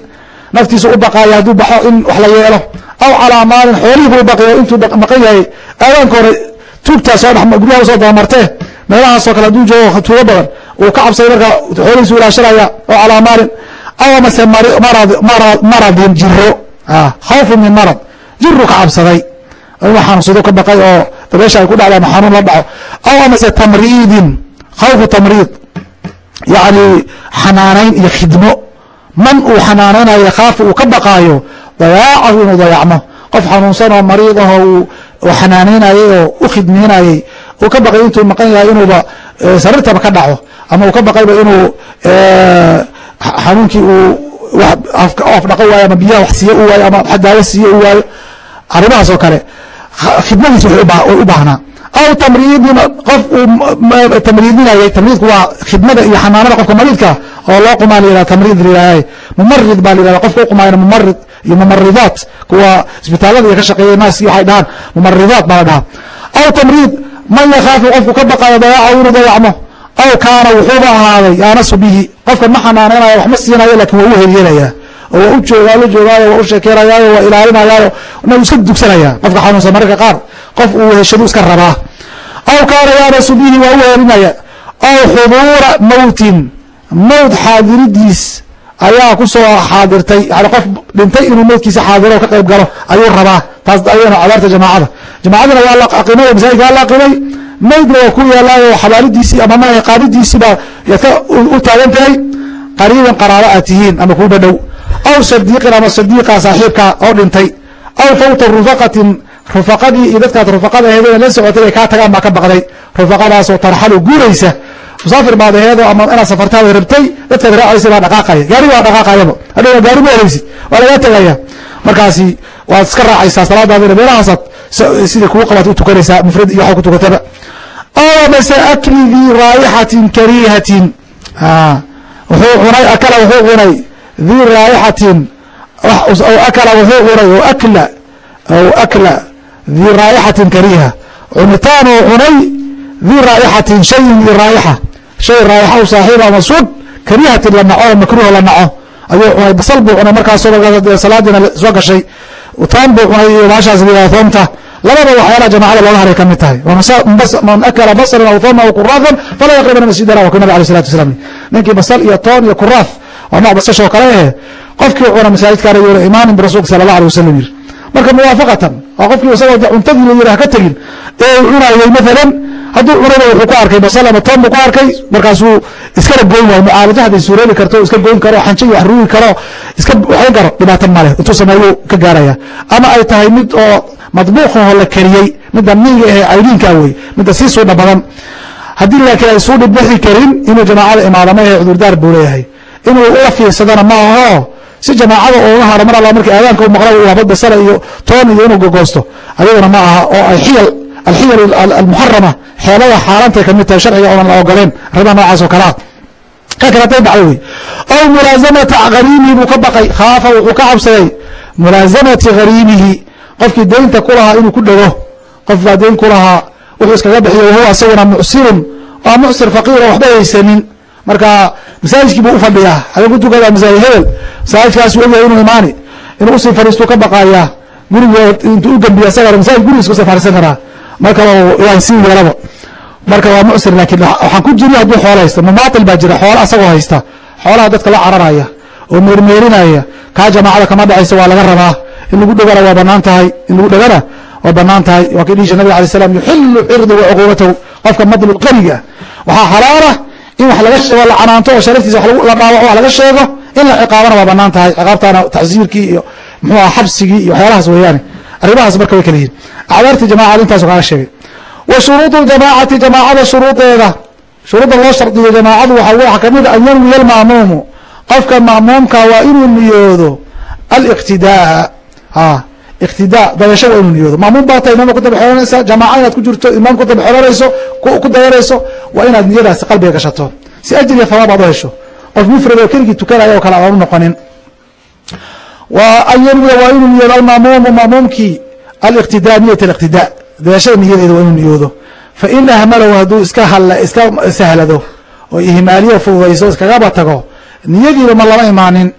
naftiisu u baqaaya hadduu baxo in wax la yeelo. Aw calaa maalin xoolihii buu baqayo intuu maqan yahay. Aadaanka hore tuugtaa soo dh guryaha soo dabamartee meelahaasoo kale hadduu joogo tuugo badan uu ka cabsaday marka xoolihiisu ilaashanaya aw calaa aw amase maradin jiro khawfu min marad. Jiru ka cabsaday. Inuu xanuunsado ka baqay oo dabeesha ay ku dhacda ama xanuun la dhaco. Aw amase tamriidin khawfu tamriid. Yacni xanaanayn iyo khidmo. Man uu xanaanaynayo khaafu uu ka baqaayo dayaacahu inuu dayacmo. Qof xanuunsan oo mariid ah oo xanaanaynayay oo u khidmeynayey uu ka baqay intuu maqan yahay inuuba sariirtaba ka dhaco ama uu ka baqayba inuu xanuunkii uu afdhaqo waayo ama biyaha wax siiye u waayo ama daawo siiye u waayo arrimahaas oo kale khidmadiis way u baahnaa. Aw tamriidin qof uu tamriidinayay tamriidku waa khidmada iyo xanaanada qofka mariidka oo loo qumaa la yihah tamriid layihahda mumarid baa la yihahda qofka uqumaayana mumarid iyo mumaridaat kuwa isbitaalada iyo ka shaqeeya naaski waxay dhahaan mumaridaat baa la dhahaa. Aw tamriid man yakhaafu qofku ka baqayo dayaacahu inuu dayacmo aw kaana wuxuuba ahaaday yaanasu bihi qofka ma xanaanaynayo wax ma siinayo laakiin waa u helyeelaya oo waa u joogaa la joogaayo waa u sheekeynayaayo waa ilaalinayaayo na iska dugsanaya qofka xanuunsan. Mararka qaar qof uu heshadu iska rabaa. Aw kaana yaanasu bihi waa u helinaya aw xuduura mawtin mawt xaadiridiis ayaa ku soo xaadirtay. Yani qof dhintay inuu mawtkiisa xaadiro ka qayb galo ayuu rabaa. Taas ayana cadaarta jamaacada. Jamaacadina waa la aqimay masaajidka waa la aqimay. Maydna waa ku yaalaayo xabaalidiisii ama maaha qaadidiisii baa yaka u taagan tahay. Qariiban qaraabo aad tihiin ama kuu dhadhow aw sadiiqin ama sadiiqa saaxiibka oo dhintay. Aw fawta rufaqatin rufaqadii iyo dadkaad rufaqada aheedee la socotay ay kaa tagaan baa ka baqday. Rufaqadaasoo tarxalu guuraysa. Musaafir baad aheedo ama inaad safartaada rabtay dadkaad raacaysa baa dhaqaaqaya. Gaari waa dhaqaaqayaba hadhow gaari ma helaysid waa lagaa tegaya markaasi waad iska raacaysaa salaadaadina meelahaasaad sidai kuu qabaad u tukanaysaa mufrad iyo waxa ku tukataba aw mase akli dii raayixatin kariihatin. Wuxuu cunay akala wuxuu cunay. Dii raayixatin akala wuxuu cunay o akla aw akla dii raayixatin kariiha cunitaan oo cunay dii raayixatin shayin dii raayixa shay raayixa u saaxiiba ama sud kariihatin la naco makruuh la naco ayuu cunay basal buu cunay markaasoo salaadiina soo gashay taan buu cunay iyo maashaas thoomta labada waxyaalaha jamacada looga haray ka mid tahay man akala basran aw thooma aw quraafan falaa yaqribana masjidana waa ku nabig alay salatu wasalaam ninkii basal iyo toon iyo kuraaf waa nooc basashoo kale ahe qofkii cuna masaajidkaana yuuna imaanin bu rasulka sala allah alay wasalam yiri marka muwaafaqatan waa qofkii isagoo cuntadii la yiri haka tegin ee uu cunayay maalan hadduu cunaba wuxuu ku arkay basal ama toon buu ku arkay markaasuu iskana goyn waayo mucaalaja hadday suuroobi karto iska goyn karo xanjo iyo wax ruugi karo iska waxayn karo dhibaato maleh intuu sameeyuu ka gaaraya. Ama ay tahay mid oo madbuuqaho la kariyey midda miiga ee aydiinkaa wey midda sii suudha badan haddii laakiin ay suu dhibixi karin inuu jamaacada imaadama ee cudurdaar buu leeyahay. Inuu ula fiirsadana ma aho si jamaacada uga haro mar alla markii aadaanka u maqla uu habad basala iyo toon iyo inuu gogoosto ayadana ma aha oo ay xiyal alxiyal almuxarama xeelada xaaraantay ka mid tahay sharciga oonan la ogoleen arrimaha noocaas oo kalea ka kale haday dhacdo wey aw mulaasamata buu ka baqay khaafa wuxuu ka cabsaday mulaasamati hariimihi qofkii deynta ku inuu ku dhego qof baa deyn ku wuxuu iskaga bixiyo wahuwa isaguna mucsirun waa mucsir faqiir oo waxba haysanin marka masaajidkii buu ufadhiyaa xagee ku tukada masaajid hebel masaajidkaas ogyahay inuu imaani inuu u sii fadhiistuu ka baqayaa guriga intuu u gembiya isaga masaajid gurigiis ku sii fadhiisan karaa. Markaba waan sii yeelaba marka waa mucsir laakiin waxaan ku jiri hadduu xoolo haysta. Mumaatil baa jira xoolo asagoo haysta. Xoolaha dadka la cararaya oo meermeerinaya kaa jamaacada kama dhacaysa waa laga rabaa. In lagu dhegana waa bannaan tahay. In lagu dhegana waa bannaan tahay. Waa kii dhihisha nabig alay slam yuxilu cirdi wa cuquubatahu. Qofka madlul qaniga waxaa xalaala in wax laga sheego la canaanto oo sharaftiisa la dhaawaco wax laga sheego in la ciqaabana waa bannaan tahay. Ciqaabtaana tacsiirkii iyo muxuu aha xabsigii iyo waxyaalahaas weeyaane. Arrimahaas marka way kala yihiin acdaartii jamacada intaasu kaaga sheegay. Wa shuruudu ljamaacati jamaacada shuruudeeda. Shuruudda loo shardiyo jamaacadu waxaa ka mid a an yanwiya alma'muumu. Qofka ma'muumka waa inuu niyoodo aliqtidaa a iqtidaa dayasho waa inuu niyoodo ma'muum baa tahay imaamka ku daba xeranaysa jamaaca inaad ku jirto imaam ku daba xeranayso ku dayanayso waa inaad niyadaasi qalbiga gashato. Si ajriya hawaab aad u hesho qof mufrad oo keligii tukanaya oo kale aanu noqonin. Wa an yanwiya waa inuu niyoodo alma'muumu ma'muumkii aliqtidaa niyat aliqtidaa dayashada niyadeeda waa inuu niyoodo. Fain ahmalahu hadduu iska hal iska sahlado oo ihmaaliyo fududayso iskagaba tago niyadiiba ma lama imaanin.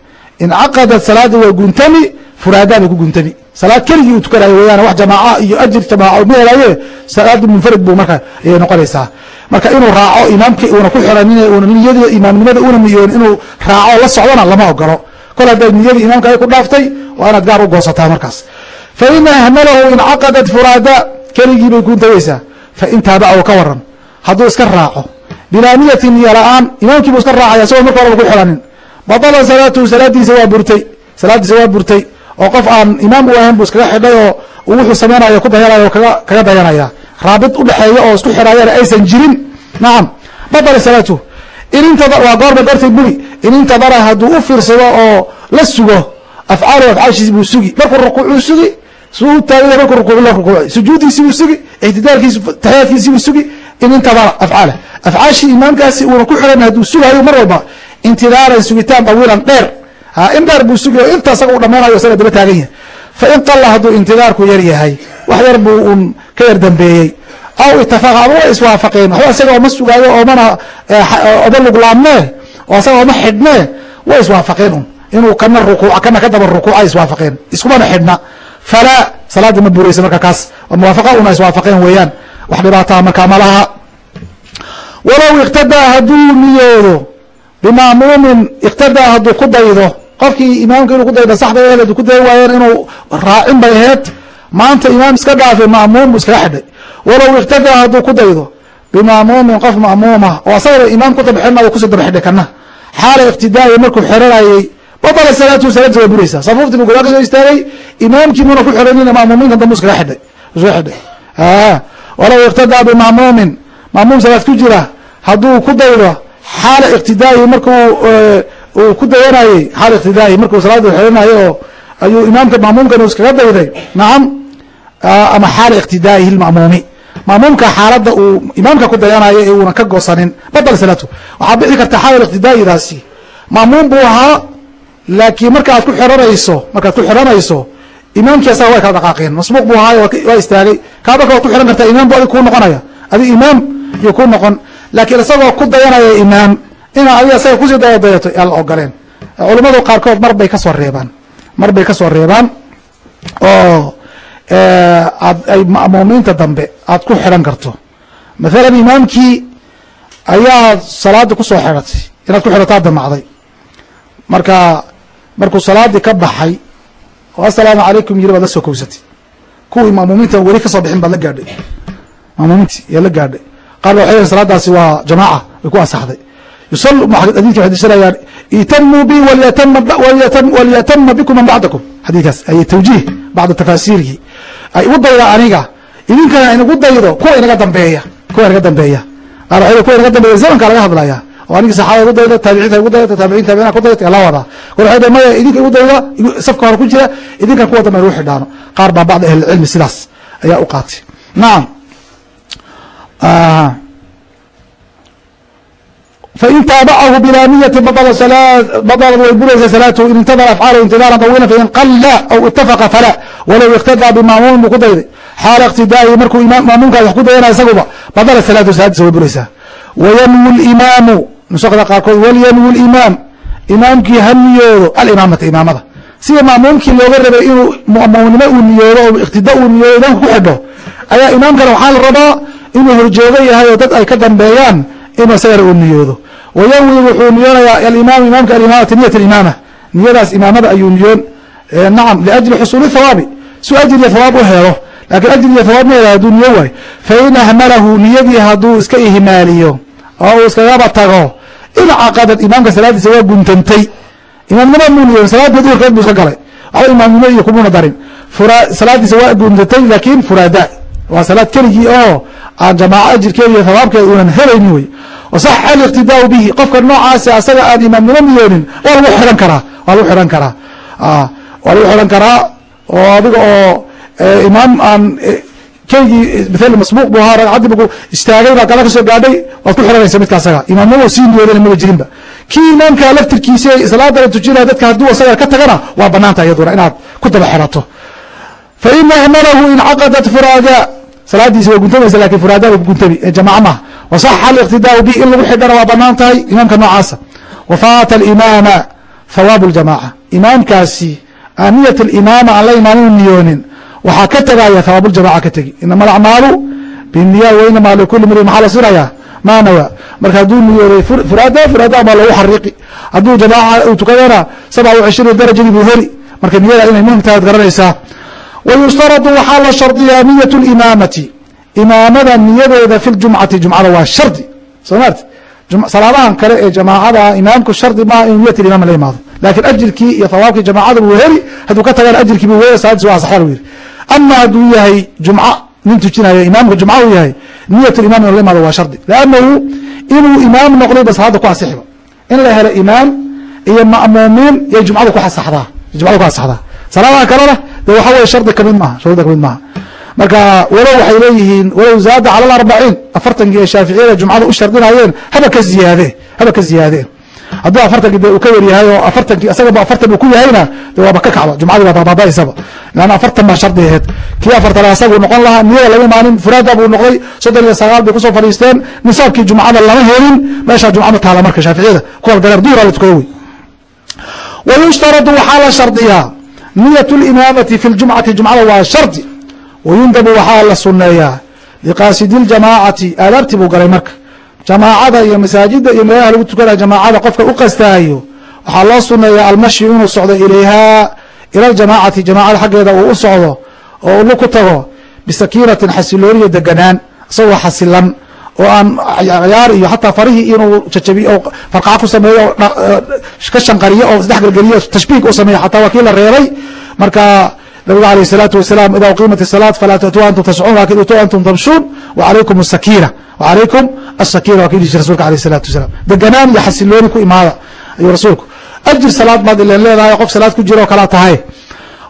Incaqadat salaada waa guntami furaadaa bay ku guntami salaad keligii uu tukanayo weyaan wax jamaaca iyo ajir jamaaco ma helaye salaada munfarid buu marka ayay noqonaysaa. Marka inuu raaco imaamki uuna ku xiranin una niyadii imaamnimada una niyoon inuu raaco la socdona lama ogolo kol hadday niyadii imaamka ay ku dhaaftay waa inaad gaar u goosataa markaas. Fain ahmalahu incaqadat furaada keligii bay guntagaysaa fain taabacahu ka waran hadduu iska raaco bilaa niyati niya la'aan imaamkiibuu iska raacaya isagoo marka horaba ku xiranin badala salaatuhu salaadiisa waa burtay. Salaadiisa waa burtay oo qof aan imaam u ahayn buu iskaga xidhay oo wuxuu samaynayo ku dayanayo kaga dayanaya raabid udhexeeya oo isku xiraayana aysan jirin. Nacam in intada waa goorba goortay buri. In intadara hadduu u fiirsado oo la sugo afcaalu afcaashiisi buu sugi. Markuu rukuucuu sugi suu u markuu rukuuc la rukuucay sujuudiisi buu sugi ixtidaalkiisi taxiyaadkiisi buu sugi. In intadara afcaashii imaamkaasi uuna ku xiran hadduu sugaayo mar walba. Intidaaran sugitaan dawiilan dheer in dheer buu sugi o inta isaga u dhameynayo isaga daba taagan yahay. Fa in qalla hadduu intidaarku yar yahay wax yar buu un ka yar dambeeyey. Aw itafaqa ama way iswaafaqeen waxba isaga oma sugaayo oomana oba luglaamnee oo isaga oma xidhnee way iswaafaqeen un. Inuu kana rukuuca kana ka daba rukuuca iswaafaqeen. Iskumana xidhna. Falaa salaada ma buraysa marka kaas. Muwaafaqa una iswaafaqeen weeyaan. Wax dhibaataa markaa malaha walow iqtadaa hadduu niyoodo bima'muumin iqtadaa hadduu ku daydo qofkii imaamka inuu ku daydo saxda ku dayi waayeen inuu raacin bay aheyd maanta imaam iska dhaafay ma'muum buu iskaga xidhay. Walow iqtadaa hadduu ku daydo bima'muumin qof ma'muumah oo asagaba imaam ku daba xidhnayo ku sii daba xidhay kana xaala iqtidaa'i markuu xeranayey badala salaatuhu salaadisa waa buraysaa safuuftii buu godaa ka istaagay imaamkii muuna ku xiranina ma'muumiinta dambu iskaga xidhay iskaga xidhay. Walow iqtadaa bima'muumin ma'muum salaad ku jira hadduu ku daydo xaala iqtidaa'i markuu uu ku dayanayey xaala iqtidaa'i markuu salaada xiranayo oo ayuu imaamka ma'muumkan uu iskaga dayday nacam ama xaala iqtidaa'ihi lma'muumi ma'muumka xaaladda uu imaamka ku dayanayo ee uuna ka goosanin badal salaatu. Waxaa bixi karta xaala iqtidaa'idaasi. Ma'muum buu ahaa laakiin marka aad ku xiranayso markaad ku xiranayso imaamkii asaga way kala dhaqaaqeen. Masbuuq buu ahaayo waa istaagay. Kaa marka waad ku xihan kartaa imaam bu adig kuu noqonaya. Adig imaam yuu ku noqon. Laakiin isagoo ku dayanaya imaam inaa adiga isaga ku sii dayadayato yaa la ogoleen. Culimmadu qaarkood mar bay ka soo reebaan. Mar bay ka soo reebaan. Oo aad ay ma'muumiinta dambe aad ku xidhan karto. Mathalan imaamkii ayaa salaada ku soo xidhatay inaad ku xidhataa damacday. Marka markuu salaadii ka baxay oo assalaamu calaykum yiri baad la soo kowsatay kuwii ma'muumiinta weli ka soo bixin baad la gaadhay. Ma'muumiintii yaa la gaadhay. Qaar ba waxay salaadaasi waa jamaaca way ku asaxday yusal xadiidka waxay disanayaan itamuu bi walyatama bikum man bacdakum xadiidkaas ay tawjiih bacda tafaasiirki ay igu dayda aniga idinkana inagu daydo kuwa inaga dambeeya kuwa inaga dambeeya. Qaar kuwa inaga dambeeya zamanka laga hadlaya oo anigi saxaabada igu dayda taabiciinta igu dayda taabiciin taabiciina ku dayda la wadaa kor maya idinka igu dayda safka hore ku jira idinkan kuwa dambe lagu xidhaano qaar baa bacda ahlilcilmi sidaas ayaa u qaatay. Nacam fain taabacahu bilaa niyati badalad way buraysa salaatuhu in intadara afcaalahu intidaaran tawiilan fain qalla aw itafaqa fala walow iqtadaa bimaamuumin buu ku dayday xaala iqtidaa'ihi markuu maamuumkaas wax ku dayanaya isaguba badala salaatuhu salaadiisa way buraysaa wayanwi limaamu nusakda qaarkood walyanwi limaam imaamkii ha niyoodo alimaamata imaamada sida maamuumkii looga rabay inuu mamuumnimo uu niyoodo oo iqtida uu niyoodo imaamka ku xidho ayaa imaamkana waxaa la rabaa inuu horjoogo yahay oo dad ay ka dambeeyaan inuu isagana uu niyoodo. Wayanwi wuxuu niyoonayaa alimaam imaamka alimaamata niyat alimaama. Niyadaas imaamada ayuu niyoon nacam liajli xusuuli thawaabi. Su ajir iyo thawaab u helo lakiin ajir iyo thawaab ma hela hadduu niyo waayo. Fain ahmalahu niyadii hadduu iska ihmaaliyo oo uu iskagaba tago incaqadad imaamka salaadiisa waa guntantay. Imaamnima muu niyoon salaadii duhurkeed buu iska galay. Waxba imaamnimo iyo kumuna darin. Salaadiisa waa guntantay laakiin furaada waa salaad keligii oo aan jamaaco ajirkeeda iyo thawaabkeeda unan helaynin wey. Wasaxa aliqtidaau bihi qofka noocaasi asaga aan imaamnimo niyoonin waa lagu xihan karaa waa lagu xihan karaa. Waa lagu xihan karaa oo adiga oo imaam aan keligii maal masbuuq bu ahaa ragcaddii markuu istaagay baa gala ka soo gaadhay waad ku xihanaysa midka asaga. Imaamnimo sii niyoodana maba jirinba. Kii imaamka laftirkiisa salaada la tujinaya dadka hadduu asaga ka tagana waa banaanta iyaduna inaad ku daba xirato fa ina ahmalahu incaqadat furaada salaadiisi way guntamaysa laakiin furaada way kuguntami ee jamaca maha wasaxa aliqtidaau bi in lagu xidhana waa bannaan tahay imaamka noocaasa. Wafaata alimaama thawaabu ljamaca imaamkaasi aaniyat alimaama aan la imaanin niyoonin waxaa ka tegaya thawaabuljamaca ka tegi inama alacmaalu biniya wainamaa likuli mri maxaa la sinayaa? Maanawa marka hadduu niyooday furaada furaada baa lagu xariiqi. Hadduu jamaaca uu tukadana sabca wa cishriin darajadii buu heli. Marka niyada inay muhimtaad garanaysaa wayushtaradu waxaa la shardiyaa niyat limaamati imaamada niyadeeda fi ljumcati jumcada waa shardi soo maarti salaadahan kale ee jamaacada imaamku shardi maaha inuu niyat imaam la imaado laakiin ajirkii iyo thawaabkii jamaacada buu heli hadduu ka tagana ajirkii buu salaadis waa buu yiri ama hadduu yahay jumca nin tujinaya imaamka jumca uu yahay niyat imam inuu la imaado waa shardi lannahu inuu imaam noqday salaada ku asixiba in la helo imaam iyo ma'muumiin yay jumcada ku asaxdaa jumcada ku asaxdaa salaadaha kalena de waxa weye shardi ka mid maaha shuruuda ka mid maaha. Marka walow waxay leeyihiin walow zaada cala alarbaciin afartankii ee shaaficiyada jumcada u shardinayeen haba ka ziyaade haba ka ziyaadeen hadduu afartankii de uu ka weryahay oo afartankii isagaba afartan uu ku yahayna de waaba ka kacba jumcadii baa baabaabaisaba leanna afartan baa shardi aheed kii afartan asaguu noqon lahaa niyada lama imaanin furaada buu noqday soddon iyo sagaal bay ku soo fadhiisteen nisaabkii jumcada lama helin meeshaa jumcama taala marka shaaficiyada kuwa dareer duhura la tukada wey wayushtaradu waxaa la shardiyaa niyat limaamati fi ljumcati jumcada waa shardi. Wayundabu waxaa la suneeyaa liqaasidi ljamaacati aadaabtii buu galay marka. Jamaacada iyo masaajida iyo meelaha lagu tukanaya jamaacada qofka u qastaayo waxaa loo suneeyaa almashi inuu socdo ilayhaa ila ljamaacati jamaacada xaggeeda uu u socdo oo ulu ku tago bisakiinatin xasilooniyo deganaan isagoo xasilan oo aan ciyaar iyo xataa farihii inuu jajabiyo oo farqaca ku sameeyo ka shanqariyo oo isdhexgelgeliyo tashbiik u sameeyo xataa waa kii la reebay marka nabigu alayh الsalaatu wasalaam ida uqimat الsalaat falaa tatuu antum tascuun lakin utuu antum tamshuun wacalaykum الsakina wacalaykum الsakina waa ki dhihi rasulka alayh الsalatu wasalaam deganaan iyo xasilooni ku imaada ayuu rasuulku ajir salaad baad ilen leedahay qof salaad ku jira oo kalaa tahay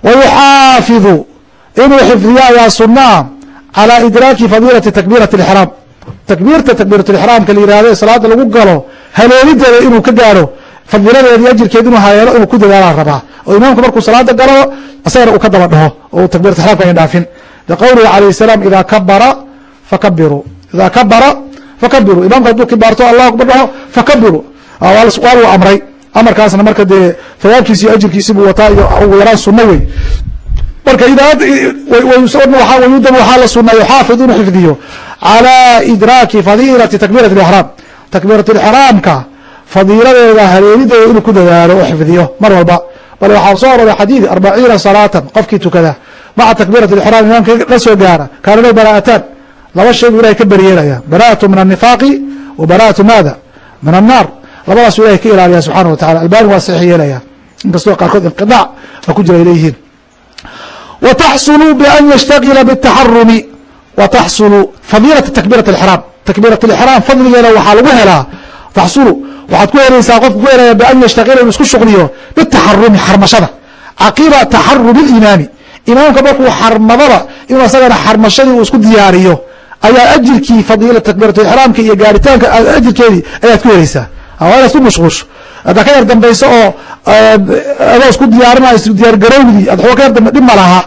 wayuxaafidu inuu xifdiyo ayaa sunaa calى idraaki fadilati takbiirati اlxraam takbiirta takbiirat lixraamka la yihahdo ee salaada lagu galo haleelideeda inuu ka gaaro fadiladeedi ajirkeed inuu hayeelo inuu ku dadaala rabaa oo imaamku markuu salaada galo isagana uu ka daba dhaho oo takbirat ixraamka ay dhaafin liqowlihi alayh salaam ida kabara fakabiruu ida kabara fakabiruu imaamku hadduu kibaarto allahu akbar dhaho fakabiruu waa lagu amray amarkaasna marka dee thawaabkiisi iyo ajirkiisi buu wataa iyo ugu yaraan sunno wey marka wayudab waxaa la suneeyo xaafid inuu xifdiyo calى idraaki fadilati takbirat اlixraam takbiirat اlixraamka fadiiladeeda haleelideeda inuu ku dadaalo oo xifdiyo mar walba bal waxaa soo aroray xadiid arbaciina salaatan qofkii tukada maca takbiirat اlixraam imaamka la soo gaara kaana lahu bara'ataan laba shay buu ilahay ka beryeelaya bara'atu min الnifaaqi wa bara'atu maada min الnaar labadaas ilahay ka ilaaliya subxana wa tacala albani waa saxiix yeelaya inkastoo qaarkood inqidac a ku jira ay leeyihiin wa taxsulu ban yashtagila bالtaxarumi wa taxsulu fadiilata takbiirat اlixraam takbiirat اlixraam fadligeeda waxaa lagu helaa taxsulu waxaad ku helaysaa qofku ku helaya ban yashtagila inuu isku shuqliyo bitaxarumi xarmashada caqiba taxarumi اlimaami imaamka markuu xarmadaba inuu asagana xarmashadii uu isku diyaariyo ayaa ajirkii fadiila takbiirat ixraamka iyo gaaritaanka ajirkeedii ayaad ku helaysaa waa inaad isku mashquusho haddaa ka yar dambayso oo adoo isku diyaarinaya is diyaargarowdii ad waxba ka yar dambe dhib ma laha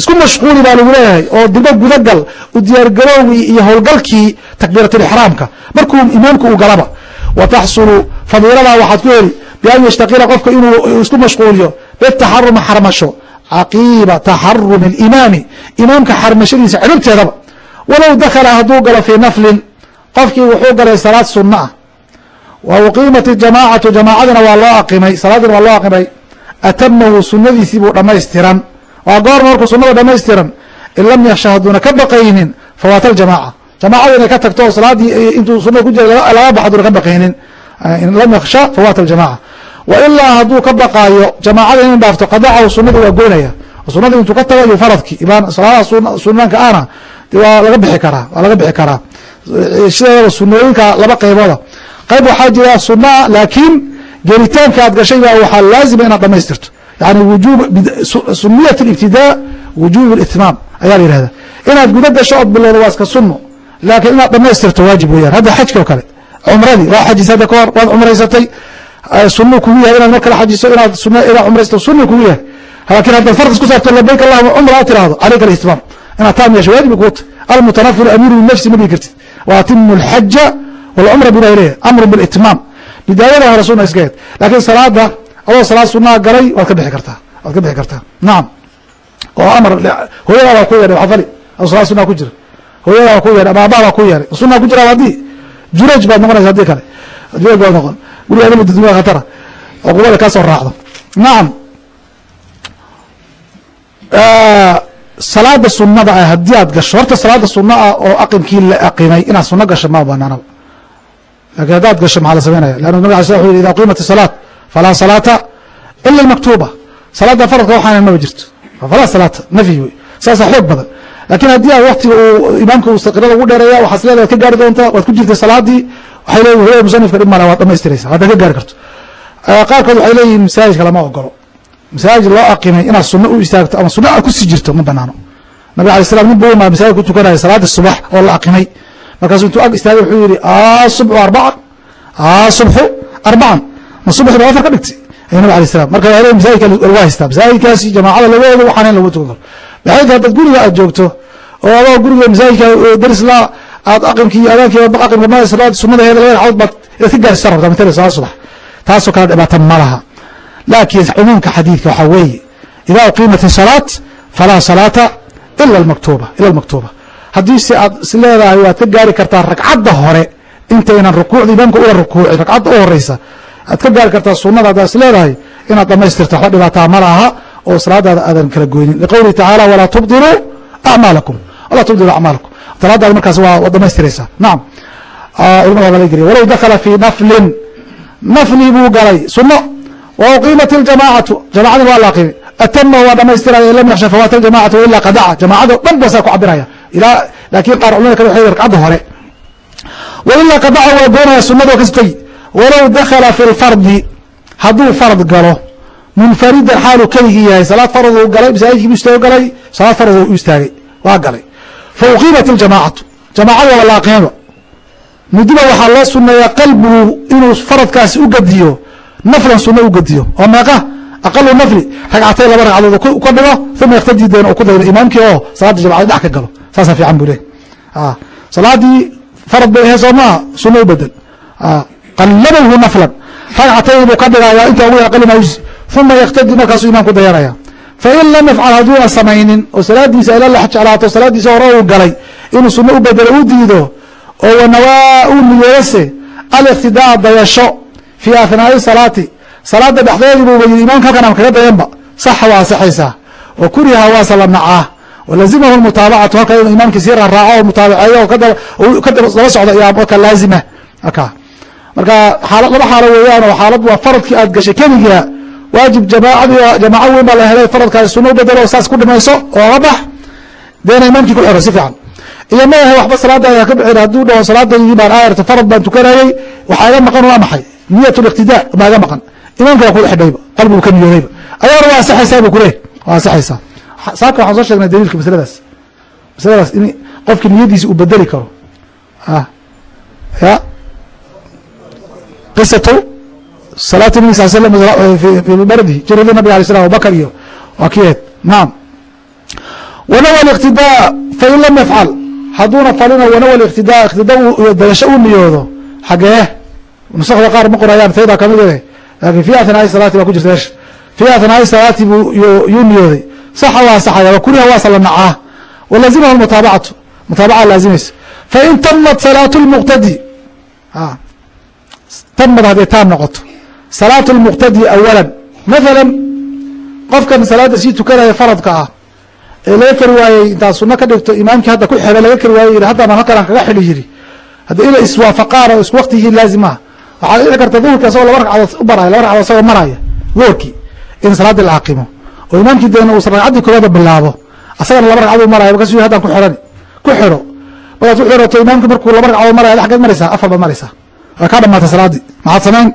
isku mashquuli baa lagu leeyahay oo dilbo gudagal u diyaargarowgii iyo howlgalkii takbiiratulixraamka markuu imaamku uu galaba wa taxsulu fadiiladaa waxaad ku heli bian yashtaqila qofka inuu isku mashquuliyo bitaxarumi xarmasho. Caqiiba taxarumi اlimaami imaamka xarmashadiisa ciribteedaba walow dakala hadduu galo fii naflin qofkii wuxuu galay salaad sunno ah. Wa uqiimat jamaacatu jamaacadina waa loo aqimay salaadina waa loo aqimay. Atamahu sunadiisii buu dhamaystiran waa goorma markuu sunada dhamaystiran in lam yaksha ka baqaynin fawaata aljamaaca jamaacadu inay ka tagto oo salaaddii intuu sunada ku jira laga bax haduuna ka baqaynin. In lam yaksha fawaata aljamaca wa hadduu ka baqaayo jamaacada in dhaafto qadacahu sunada waa goynaya. Sunadii intuu ka tago iyo faradkii salaadaha sunanka ana waa laga bixi karaa waa laga bixi karaa. Sideedaba sunooyinka laba qaybooda qayb waxaa jira sunaa laakiin gelitaanka aad gashay baa waxaa laazima inaad dhamaystirto suniyat اlibtidaa wujub اlitmaam ayaa la yihahda inaad guda gasho ood bilowdo waa iska suno laakiin inaad dhamaystirto waajib weeyaan. Hadda xajka o kale cumradii waa xajisa hadda kahor waad cumraysatay sunuu kugu yahay inaad mar kale xajiso inaad sun inaad cumraysato sunuu kugu yahay. Laakiin haddaad fardas ku saarto labayk allahuma cumra aad tirahdo calayka alitmaam inaad taam yeesho waajib kuuta almutanafilu amiru binafsi ma dhigi kartid. Waatimu alxaja walcumra buu ilahi leeyahy amru bilitmaam bidaayada hore suna iskaheed laakiin salaada adoo salaad sunaa galay waad ka bixi kartaa waad ka bixi kartaa. Nacam oo amar hooyadaa baa ku yeedhay waxafali adoo salaad sunaa ku jira. Hooyadaa baa ku yeedhay ama aabbaha baa ku yeedhay. Sunaa ku jira haddii juraj baad noqonaysa haddii kale. Juraj baad noqon. Guriga adama dadwaa khatara cuqubada kaa soo raacdo. Nacam salaada sunada ah haddii aad gasho horta salaada suna ah oo aqimkii la aqimay inaad suno gasho ma banaanaba laakiin haddaad gasho maxaa la samaynaya lanna nabig ala sl u yhi ida qimat salaat falaa salaata ila maktuba salaada faradka waxaana maba jirto falaa salaata nafyi wey saasaa xoog badan laakiin haddii aad waktiga uu imaamka uu saqirada ugu dheereeya waxaas leeda ka gaari doontaa waad ku jirtay salaadii waxay leeyihiin musanifka dhib male waad dhamaystiraysa haddaad ka gaari karto qaarkood waxay leeyihiin masaajidka lama ogolo masaajid loo aqimay inaad suno u istaagto ama suno aad ku sii jirto ma banaano nabig alay slam nin bu imaa masaajid ku tukanaya salaada subax oo la aqimay markaasuu intuu ag istaagay wuxuu yihi asubxu arbacan asubxu arbacan subaxi ba afar ka dhigtay. Ayuu nabig alay salam marka waa masaajidka laga haystaa masaajidkaasi jamaacada lagooda waxaan hayn lagu tukan. Karo baxeynka haddaad guriga aad joogto oo adoo guriga masaajidka e, darislaa aad aqimkii adaankii aqimka ma salaad sunnada heeda laga cawd baad inaad ka gaarsisan rabtaa matala salaad subax. Taasoo kale dhibaata ma laha. Laakiin cumuumka xadiidka waxaa weeye idaa uqiimat isalaat falaa salaata ila almaktuuba ila almaktuuba. Haddiise aad is leedahay waad ka gaari kartaa ragcadda hore intaynan rukuucda imaamka uga rukuucin ragcadda u horeysa aad ka gaari kartaa sunada haddaas leedahay inaad dhamaystirta wax dhibaataa ma laha oo salaadaada aadan kala goynin. Liqowlihi tacaala walaa tubdiluu amaalakum. Walaa tubdiluu acmaalakum salaadaada markaas waad dhamaystiraysaa nacam culimada baa geliya walow dakala fii naflin. Nafli buu galay. Sunno? Wa uqiimat iljamacatu jamacadina waa la aqimay atama waa dhamaystiraya in lam yaxsha fawaat aljamacati wailaa qadaca jamaacado dhan basaa ku cabiraya laakiin qaar culimada kale waxay ragcadda hore. Wailaa qadaca waa goonaya sunada waa ka sutegi walow dakala fi lfardi hadduu farad galo munfaridan xaaluu keligii yahay salaad faradu galay masaajidkii buu istaago galay salaad farad u istaagay waa galay. Fa uqiimat iljamaacatu jamaacada waa la qiimo muddada waxaa loo sunneeyaa qalbigu inuu faradkaasi u gadiyo naflan sunno u gadiyo. Oo meeqa? Aqalu nafli ragcatayn laba ragcadood ka dhigo uma yakhtadii deen u ku dayno imaamkii oo salaadda jamacada dhex ka galo. Saasaa fiican buu leehay ah, salaadii farad bay ahay soo maaha sunno u bedel. Ah, qallabahu naflan ragcatay buu ka dhigaya inta ugu aqali maysi uma yaktadi markaasuu imaamku dayanaya fain lam yafcal hadduuna samaynin oo salaadiisa ila la jeclaato salaadiisa hore uu galay inuu suno u bedelo u diido oo wanawaa uu niyeese aliqtidaa dayasho fi ahnaaءi salaati salaada dhexdeedii buuba yii imaamka halkan kaga dayanba saxa waa asaxaysaa wa kuriha waase la nacaa walazimahu mutaabacatu halka inuu imaamkii sii raaraaco oo mutaabaceeyo oo ka daba socda ayaa marka laazima aka marka laba xaalo weeyaan oo xaalad waa faradkii aad gashay. Keligaa waajib jamaacadi jamaaco weyn baa la helay faradkaasi suno u bedelo saas ku dhimayso ooga bax deena imaamkii ku xiro si fiican. Iyo ma ahe waxba salaadaada ka bixin. Hadduu dhaho salaadaydii baan aarta farad baan tukanayey waxaa iga maqan waa maxay? Niyat اliqtidaa baa iga maqan. Imaamka waa ku xidhayba qalbigu ka niyoodayba ayaana waa asaxaysaa bu kuleh waa asaxaysaa saaka waxaan soo sheegnay daliilka masladaas masladaas in qofki niyadiisa uu bedeli karo. Ya qisatu salaati nabi sal slam fi bardi jiradi nabig slam abubakr iyo waa kiyeed naam wanawa aliqtidaa fain lam yafcal hadduuna falino wanawa aliqtidaa iqtida iyo uu niyoodo xagee nusakda qaar ma qorayaan saydaa ka mid eh. Laakiin fi atnaai salaati baa ku jirta meesha fi atnaai salaati buu yuu niyooday saxa waa saxaya wakuriha waasa la nacaa walazimahu mutaabaca laazimaysa fain tamat salaatu lmuqtadi ah tamad hadday taam noqoto. Salaatu lmuqtadi awalan. Mathala qofkan salaada sii tukanaya faradka ah ee laga kari waayey intaad suno ka dhigto imaamkii hadda ku xidha laga kari waayey haddana halkan kaga xidhi jiri. Hadda inay iswaafaqaan oo is waktigii laazimaha waxaa dhici karta duhurki asagoo laba ragcadood u baraya laba ragcadood asagoo maraya duhurkii in salaadii la aqimo oo imaamkii deena uusan ragcaddii koowaada bilaabo asagana laba ragcaduu maraya markaas haddaan ku xidhani ku xidho. Markaad ku xidhato imaamki markuu laba ragcadood maraya xaggeed maraysaa afar baad maraysaa waa kaa dhamaatay salaaddii maxaad samayn?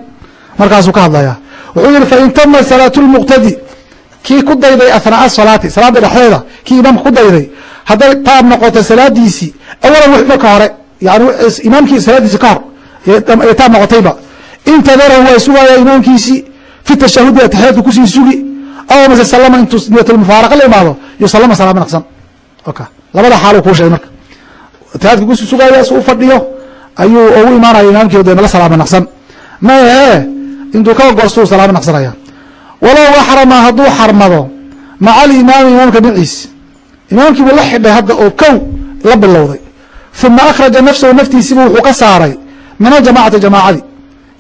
Markaasuu ka hadlayaa. Wuxuu yihi fain tama salaatu lmuqtadi kii ku dayday athnaa'a salaati salaada dhexdeeda kii imaamka ku dayday hadday taab noqoto salaadiisii awalan wix marka hore yani imaamkii salaadiisi ka hor ay taab noqotayba. Intadarahu waa sugaaya imaamkiisii fi tashahudi ataxiyaadku ku sii sugi. Aw mase salama intuu niyatulmufaaraqa la imaado iyo salama salaama naqsan. Labada xaal kuu sheegay marka. Ataxiyaadku ku sii sugaaya si u fadhiyo ayuu ugu imaanaya imaamkii dee nala salaama naqsan. Intuu ka goostuu salaamo naqsanaya. Walow axrama hadduu xarmado maca alimaami imaamka dhinaciisi imaamkii buu la xidhay hadda oo kow la bilowday. Uma akhraja nafsahu naftiisiibu wuxuu ka saaray min aljamacati jamaacadii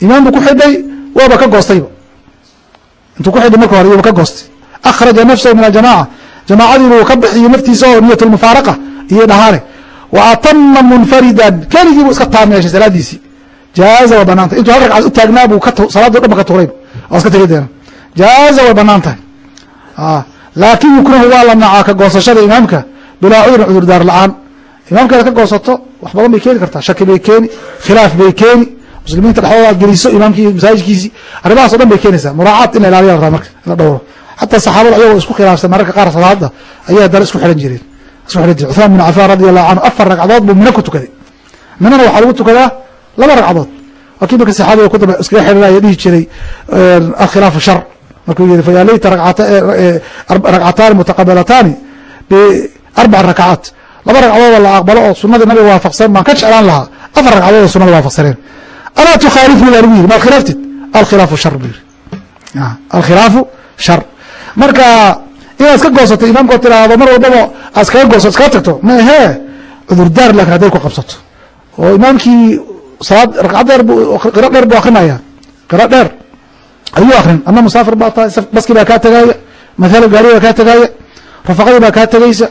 imaam buu ku xidhay waaba ka goostayba. Intuu ku xidhay marka hore yuuba ka goostay. Akhraja nafsahu min aljamaca jamaacadiibuu ka bixiyo naftiisa oo niyat lmufaaraqa iyo dhahaane wa atama munfaridan keligii buu iska taamyeeshay salaadiisii. Jaaza way banaantay intuu hal ragcad u taagnaa buu salaadii dhan ba ka tuurayba waa iska tegi deena. Jaaza way bannaan tahay. Laakin yukrahu waa la nacaa ka goosashada imaamka. Bilaa cudurin cudurdaar la'aan. Imaamkeeda ka goosato wax badan bay keeni kartaa. Shaki bay keeni khilaaf bay keeni. Muslimiinta dhexdooda aad geliso imaamkii masaajidkiisii. Arrimahaas o dhan bay keenaysaa. Muraacaat in la ilaaliya rabaa marka in la dhowro xataa saxaabada ayagoo isku khilaafsan mararka qaar salaada ayay haddana isku xihan jireen cuthmaan bin cafaan radi allahu canhu afar ragcadood buu mino ku tukaday. Minana waxaa lagu tukadaa laba ragcadood. Waa kii marka saxaabiga ku dambe iskaga xidhanaya dhihi jiray alkhilaafu shar. Markuu yihi fa yaa layta ragcataani mutaqabalataani biarbac rakacaat. Laba ragcadoodoo la aqbalo oo sunadii nabiga waafaqsan baan ka jeclaan lahaa. Afar ragcadood oo sunada waafaqsaneen alaa tukhaalifu baa lagu yiri maad khilaaftid alkhilaafu shar buu yiri alkhilaafu shar. Marka inaad iska goosato imaamkoo tiraahdo mar walbaba aad iskaga goosato iskaga tagto. Ma ahee cudurdaar laakin hadday ku qabsato. Oo imaamkii salaad ragcad dheer bu qiro dheer buu akrinaya qiro dheer. Ayuu akrin adna musaafir baa tahay baskii baa kaa tegaaya mathala gaari baa kaa tegaaya rafaqadii baa kaa tegaysa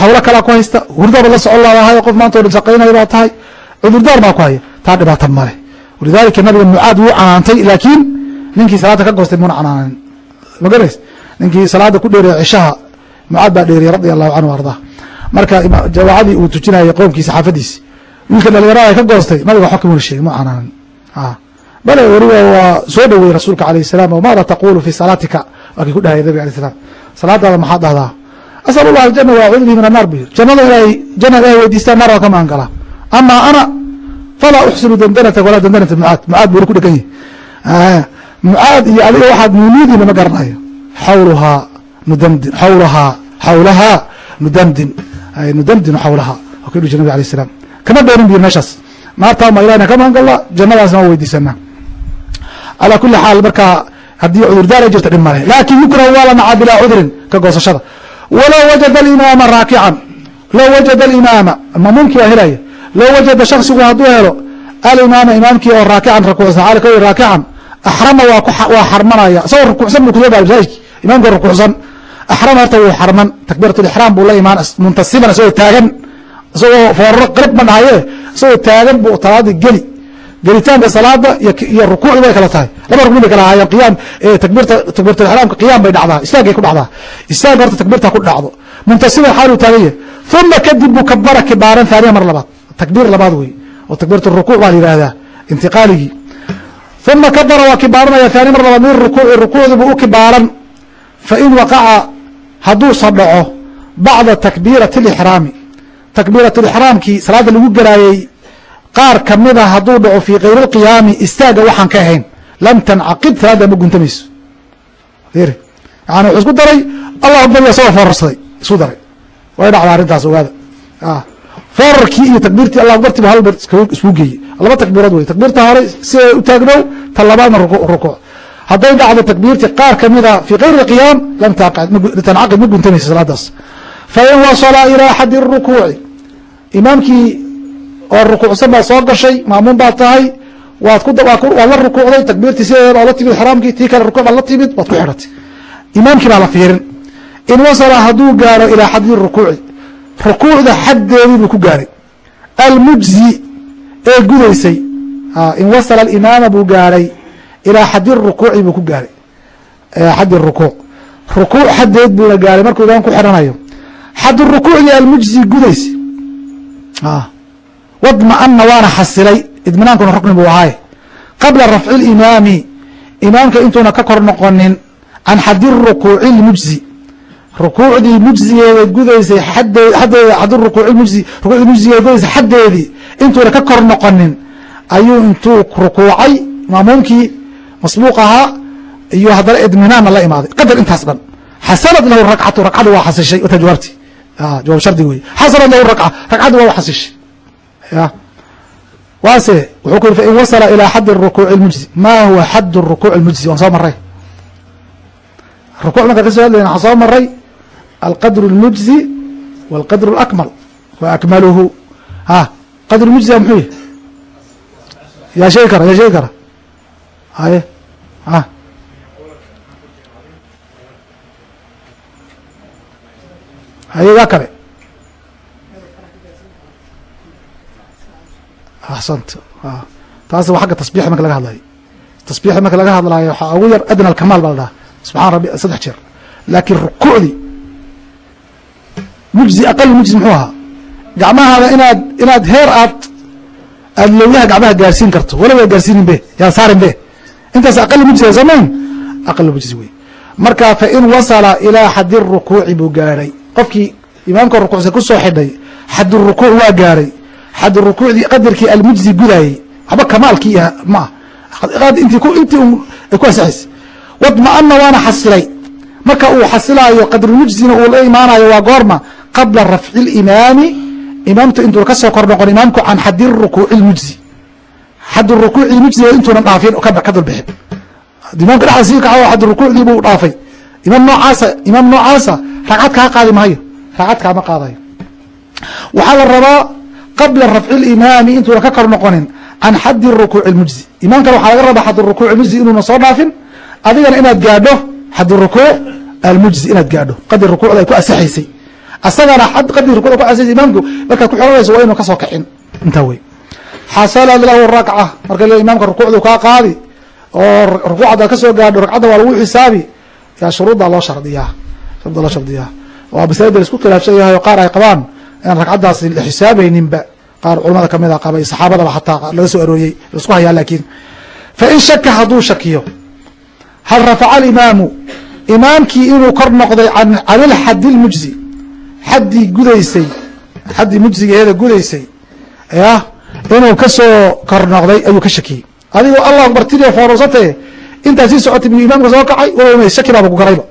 hawlo kalaa ku haysta hurdaba la socon laadahay qof maanta o dhan shaqaynaya baa tahay cudurdaar baa ku haya. Taa dhibaata male walidalika nabiga mucaad wuu canaantay laakiin ninkii salaada ka goostay muna canaanan ma garays ninkii salaada ku dheereya cishaha mucaad baa dheeriyay radia allahu canhu ardaa marka jawaacadii uu tujinayay qowmkiisa xaafadiisi wiilka dhalinyarada ka goostay nabiga waxba kamuna sheegay ma canaanan bale weliba waa soo dhowey rasuulka alayh salam o maada taqulu fi salaatika? Waa kii ku dhahaya nabig alay salam salaadaada maxaad dhahdaa? Asal llah aljana wa acuudu bihi min annar bu yiri jannada ilahay jana ilahay weydiistaa naar waa ka magan galaa ama ana falaa uxsinu dandanata walaa dandanata mucaad. Mucaad buu ku dhegan yahi mucaad iyo adiga waxaad nuunidiina ma garanayo xawluhaa nudamdin xawlahaa xawlahaa nudamdin nudamdin xawlahaa waa ku dhihi jir nabig alayh salam kama doonin bu yiri meeshaas naartaa ma ilahna ka magan galla jannadaasna waa weydiisanaa calaa kuli xaal markaa haddii cudurdaar ay jirta dhib male laakin yukrahu waa la nacaa bilaa cudrin ka goosashada walow wajada alimaama raakican low wajada alimaama mamuumkii waa helaya low wajada shaksigu hadduu helo alimaama imaamkii oo raakican rakuucsan cali kowi raakican axrama waa xarmanaya isagoo rukuucsan buu kuya masaajidki imaamka rukuucsan axrama horta wuu xarman takbiirat lixraam buu la imaan muntasiban isagoo taagan isagoo foorro qirib ma dhahaye isagoo taagan buu talaadii geli. Gelitaanka salaada iyo rukuucdu way kala tahay. Laba rukni bay kala ahaayeen takbiirta takbiiratulixraamka qiyaam bay dhacdaa istaagay ku dhacdaa. Istaaga horta takbiirta ku dhacdo. Muntasiban xaaluu taagan yahay uma kadib buu kabara kibaaran haaniya mar labaad. Takbiir labaad wey oo takbiirat rukuuc baa la yihahdaa intiqaaligii. Uma kabara waa kibaaranaya haani mar labaad min rukuuci rukuucdii buu u kibaaran fain waqaca hadduusa dhaco bacda takbiirati alixraami takbiiratulixraamkii salaada lagu gelaayey qaar kamida hadduu dhaco fii kayri lqiyaami istaaga waxaan ka ahayn. Lam tancaqid salaada ma guntamayso. Yani wuxuu isku daray allah akbar iyo isagoo foorarsaday isku daray. Way dhacdaa arrintaas ogaada. Foorarkii iyo takbiirtii allah akbartiiba hal bar isku geeyey. Laba takbiirood wey takbiirta hore siday u taagnow ta labaadna rukuuc hadday dhacdo takbiirtii qaar kamida fii kayri qiyaam lam tancaqid ma guntamayso salaadaas. Fain wasala ilaa axadi rukuuci imaamkii oo rukuucsan baad soo gashay maamuun baad tahay waad waad la rukuucday takbiirtii sideeda baad la timid xraamkii tii kale rukuuc baad la timid waad ku xidhatay imaamkii baa la fiirin. In wasala hadduu gaaro ilaa xadi rukuuci rukuucda xaddeedii buu ku gaaray. Almujzi ee gudaysay. In wasala alimaama buu gaaray ilaa xadi rukuuci buu ku gaaray. Xadi rukuuc. Rukuuc xaddeed buuna gaaray markuu imaam ku xidhanayo. Xad rukuucdii almujzi gudaysa wadma'ana waana xasilay. Idminaankuna rukni buu ahaaye. Qabla rafci limaami imaamka intuuna ka kor noqonin can xadi rukuuci lmujzi rukuucdii mujzigeeda gudaysay xadeeda xad rukuuci mujzi rukuucdii mujzigeeda gudaysay xaddeedii intuuna ka kor noqonin ayuu intuu rukuucay maamuumkii masbuuq ahaa iyo haddana idminaanna la imaaday. Qadar intaas dhan xasanad lahu rakcatu rakcadu waa xasishay. Wata jawaabti. Jawaab shardi wey xasanad lahu rakca rakcadu waa xasishay. Ya. Waase wuxuu ku yiri fain wasala ilaa xadi rukuuci lmujzi ma huwa xad rukuuc lmujzi waan soo maray rukuuc markaan ka hadlayna waxaan soo maray alqadru اlmujzi walqadru اlakmal wa akmaluhu. Ha qadru mujzi muxuu yahy yaa sheegi kara yaa sheegi kara haye a. Haye yaa kale axsant taas waa xagga tasbixi marka laga hadlayo tasbixi marka laga hadlayo waxaa ugu yar adna alkamaal baa la dhaha subxaan rabbi saddex jeer. Laakiin rukuucdii mujzi aqal mujzi muxuu ahaa. Gacmahaada inaad inaad heer aad aad lowyaha gacmaha gaarsiin karto. Walow aa gaarsiinin be yaa saarin be intaas aqal mujzi samayn? Aqal mujzi wey marka fain wasala ilaa xadi rukuuci buu gaadhay qofkii imaamka rukuucsa ku soo xidhay xad rukuuc waa gaadhay xad rukuucdii qadarkii almujzi gudaayey waxba kamaalkii ma ah intii ku asixaysa wadma'ana waana xasilay. Marka uu xasilaayo qadrulmujzina uu la imaanayo waa goorma qabla rafci limaami imaamtu intuuna ka soo kor noqon imaamku can xadi rukuuci lmujzi xad rukuuci mujziga intuuna dhaafin ka dulbixin imaamka dhexda sii kaco xad rukuucdii buu dhaafay. Imaam noocaasa imaam noocaasa ragcad kaa qaadi maayo. Ragcad kaama qaadayo. Waxaa la rabaa qabla rafci limaami intuuna ka kor noqonin can xadi rukuuci lmujzi imaamkana waxaa laga rabaa xad rukuuci mujzi inuuna soo dhaafin. Adigana inaad gaadho xad rukuuc almujzi inaad gaadho. Qadri rukuucda ay ku asixaysay asagana qadri rukuucda ku asixaysay imaamku markaad ku xiranayso waa inuu ka soo kicin intaa wey xasalad lahu rakca marka imaamka rukuucdu kaa qaadi oo rukuucda ka soo gaadho ragcadda waa lagu xisaabi yaa shuruudda loo shardiyaa shuruudda loo shardiyaa waa masalada la isku khilaafsan yahay oo qaar ay qabaan inaan ragcaddaasi la xisaabayninba qaar culamada ka mid a qabay saxaabadaba xataa laga soo arooriyey la isku hayaa laakiin fain shaka hadduu shakiyo hal rafaca alimaamu imaamkii inuu kor noqday can ilxadi lmujzi xaddii gudaysay xaddii mujzigeeda gudaysay ya inuu ka soo kor noqday ayuu ka shakiyey adigoo allah akbar tiriya foorosatee intaa sii socotay imaamka soo kacay w shaki baabu garayba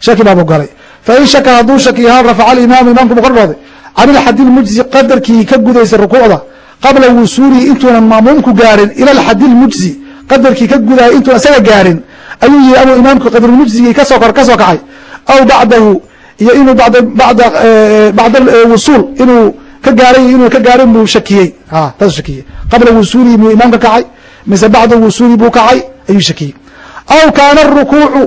shaki baabu garay fain shaka hadduu shakiyo hal rafaca alimaamu imaamku mu kor noqday can ilxadi lmujzi qadarkii ka gudaysay rukuucda qabla wusuulihi intuunan maamuumku gaarin ila alxadi lmujzi qadarkii ka gudaayay intuuna isaga gaarin ayuu yihi abu imaamku qadrulmujzigii ka soo ka soo kacay. Aw bacdahu iyo inuu bada bada bacda wusuul inuu ka gaaray inuu ka gaarin buu shakiyey. Taasuu shakiyey. Qabla wusuulihi miyuu imaamka kacay mise bacda wusuuli buu kacay ayuu shakiyey. Aw kaana rukuucu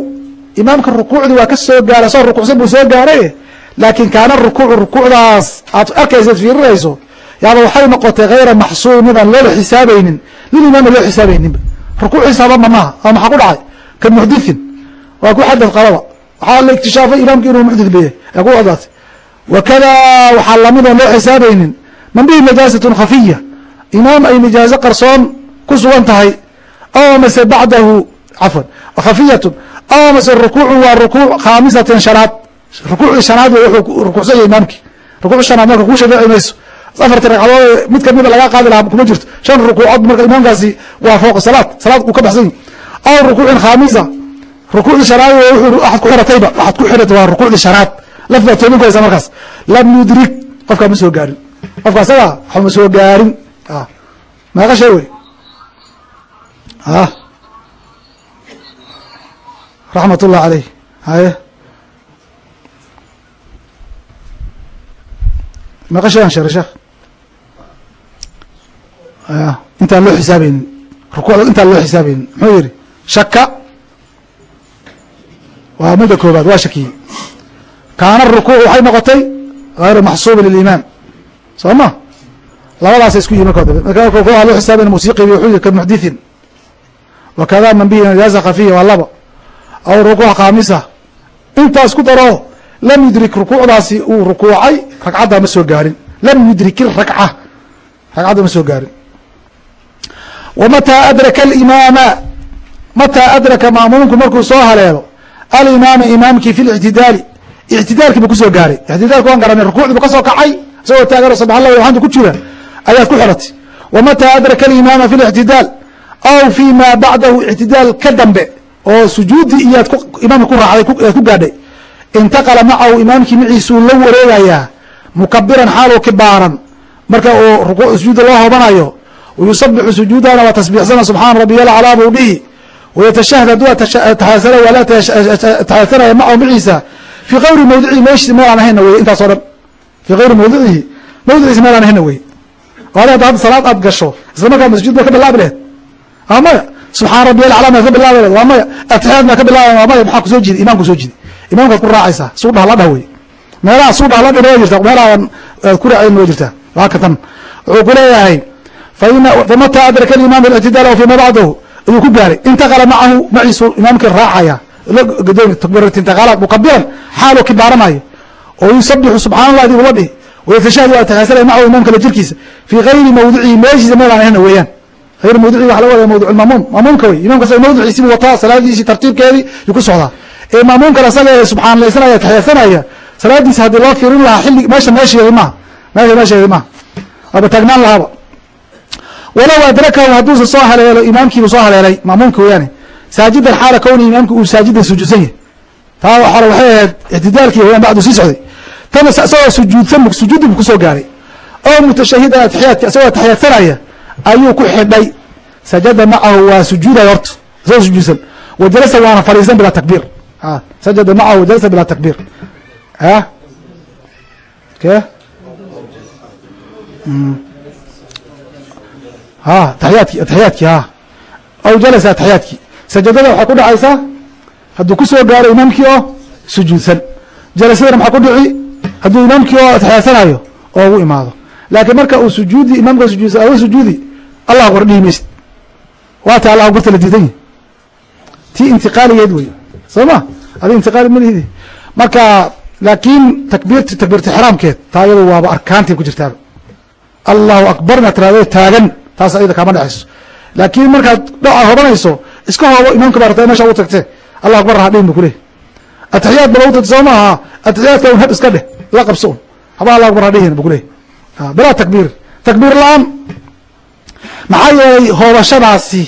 imaamka rukuucdii waa ka soo gaara soo rukuucsan buu soo gaaray laakiin kaana rukuucu rukuucdaas. Aad arkaysa fiirinayso yaaba waxay noqotay hayra maxsuumin aan loola xisaabaynin. Lilimaama loo xisaabayninba rukuuc xisaabama maaha oo maxaa ku dhacay? Ka muxdithin waa ku xadad qalaba waxaa la iktishaafay imaamki inuu muxdith leeyahay. Ee ku wadaatay wakada waxaa la mid oon loo xisaabaynin man bihi najaasatun khafiya imaam ay nijaaso qarsoon ku sugan tahay aw mase bacdahu cafwan khafiyatun aw mase rukuucu waa rukuuc khaamisatin shanaad rukuucdii shanaad wuxuu rukuucsan yahay imaamkii rukuuc shanaad marka kuu shafeeci mayso afartii ragcadood mid kamida lagaa qaadi lahaa kuma jirto shan rukuucood marka imaamkaasi waa fooqa salaad salaad uu ka baxsan yahi aw rukuucin khaamisa rukuucdii shanaad waxaad ku xiratayba waxaad ku xiratay waa rukuucdii shanaad laf baad toomin kuhaysa markaas. Lam yudrik qofkaa ma soo gaarin. Qofka asaga waxba ma soo gaarin. Meeqa shay wey raxmat ullah aleyh haye meeqa shay aan sheeray sheekh intaan loo xisaabaynin rukuucda intaan loo xisaabaynin muxuu yihi shaka waa midda koobaad waa shakiyey kaana rukuuc waxay noqotay hayru maxsuubin lilimaam soo ma labadaasa isku yihi marka loo xisaabayna musiiqibi wuxuu yihi ka muxdithin. Wakada man bihi najaasa khafiya waa laba aw rukuuc khaamisa. Intaa isku daro lam yudrik rukuucdaasi uu rukuucay ragcaddaa ma soo gaarin. Lam yudriki rakca ragcadda ma soo gaarin. Wamataa adraka alimaama? Mataa adraka maamuumku markuu soo haleelo alimaama imaamkii fi lictidaali ictidaalkii buu ku soo gaaray ictidaalku waan garanay rukuucdii buu ka soo kacay isagoo taagan subxa allah waxaanta ku jira ayaad ku xiratay wamataa adraka alimaama fi lictidaal aw fi ma bacdahu ictidaal ka dambe oo sujuudi iyaad imaamka ku raacday aad ku gaadhay intaqala macahu imaamkii maciisuu la wareegayaa mukabiran xaaluu kibaaran marka uu rukuuc sujuuda loo hoobanayo wayusabixu sujuudana waa tasbiixsana subxaana rabiya alcalaa buu dhihi wayatashahad hadduu taxaasana waa macahu maciisa fii kayri mawdicihi meeshiisi meel aan ahayna weye intaas o dhan. Fii kayri mawdicihi mawdiciisi meel aan ahayna weye o adi hadda salaad aad gasho isla markaa masjud baad ka bilaabi laheed waa maya. Subxaana rabiya alcalaa maad ka bilaabi laheed waa maya. Atixiyaad maad ka bilaabi waa maya. Maxaa ku soo jidi imaam ku soo jidi imaamkaad ku raacaysaa. Suu dhah la dhah wey meelaha suu dhah la dhah jirta meelaha aad ku raacayn waa jirtaa. Waa ka tan. Wuxuu ku leeyahay famata adraka alimaam اlictidaal o fima bacdahu. Ayuu ku gaaray. Intaqala macahu maciisu imaamkii raacaya takbiirtintiqaalaad mukabiran xaaluu kibaaranayo oo yusabixu subxana allah adigu la dhihi wayatashahad waa takaasanaya macahu imaamka la jirkiisa. Fii gayri mawdicihi meeshiisa meel aan ahna weeyaan. Ayr mawdicihi waxa laga wadaya mawdic mamuum mamuumka wey imaamka asaga mawdiciisibu wataa salaadiisii tartiibkeedii yuu ku socdaa. Ee maamuumkan asaga ee subxaanlaysanaya taxiyadsanaya salaadiisa haddii loo fiirin lahaa xilli meesha meesheedi maha meesha meesheedi maha waaba taagnaan lahaaba. Walow adrakahu hadduusa soo haleelo imaamkiibu soo haleelay maamuumka weyaane saajidan xaala kowni imaamka uu saajidan sujuudsan yahy taa hore waxay ahayd ictidaalkii wayaan bacdu sii socday tan isagoo sujuudsan sujuudi bu ku soo gaaray oo mutashahidan atixiyaadka isagoo atixiyadsanaya ayuu ku xidhay sajada macahu waa sujuuday horta isagoo sujuudsan wajalasa waana fadhiisan bilaa takbiir sajada macahu wajalasa bilaa takbiir a ke ha taxiyaadki atixiyaadki ha aw jalasa atixiyaadki sajadada waxaa ku dhacaysaa hadduu ku soo gaaro imaamkii oo sujuudsan jalasadana maxaa ku dhici? Hadduu imaamkii oo atixiyaadsanayo oo ugu imaado. Laakiin marka uu sujuudi imaamka sujuudsan awa sujuudi allah akbar dhihi maysid. Waata allah akbarta la diidan yahi tii intiqaaligeed wey soo ma? Adi intiqaali malihidi marka laakiin takbiirti takbiirta xraamkeed taa iyadu waaba arkaantii ku jirtaaba. Allahu akbarna tiraado taagan taas ayada kaama dhexayso laakiin markaad dhaca hobanayso iska hoobo imaamka baa rabtaa meesha u tagtee allah akbar ha dhihin bu kuleh atixiyaad bala u tagta soo maaha. Atixiyaadka un had iska dheh la qabso un haba allah akbar ha dhihin bu kuleh bilaa takbiir. Takbiir la'aan. Maxaa yeelay hoobashadaasi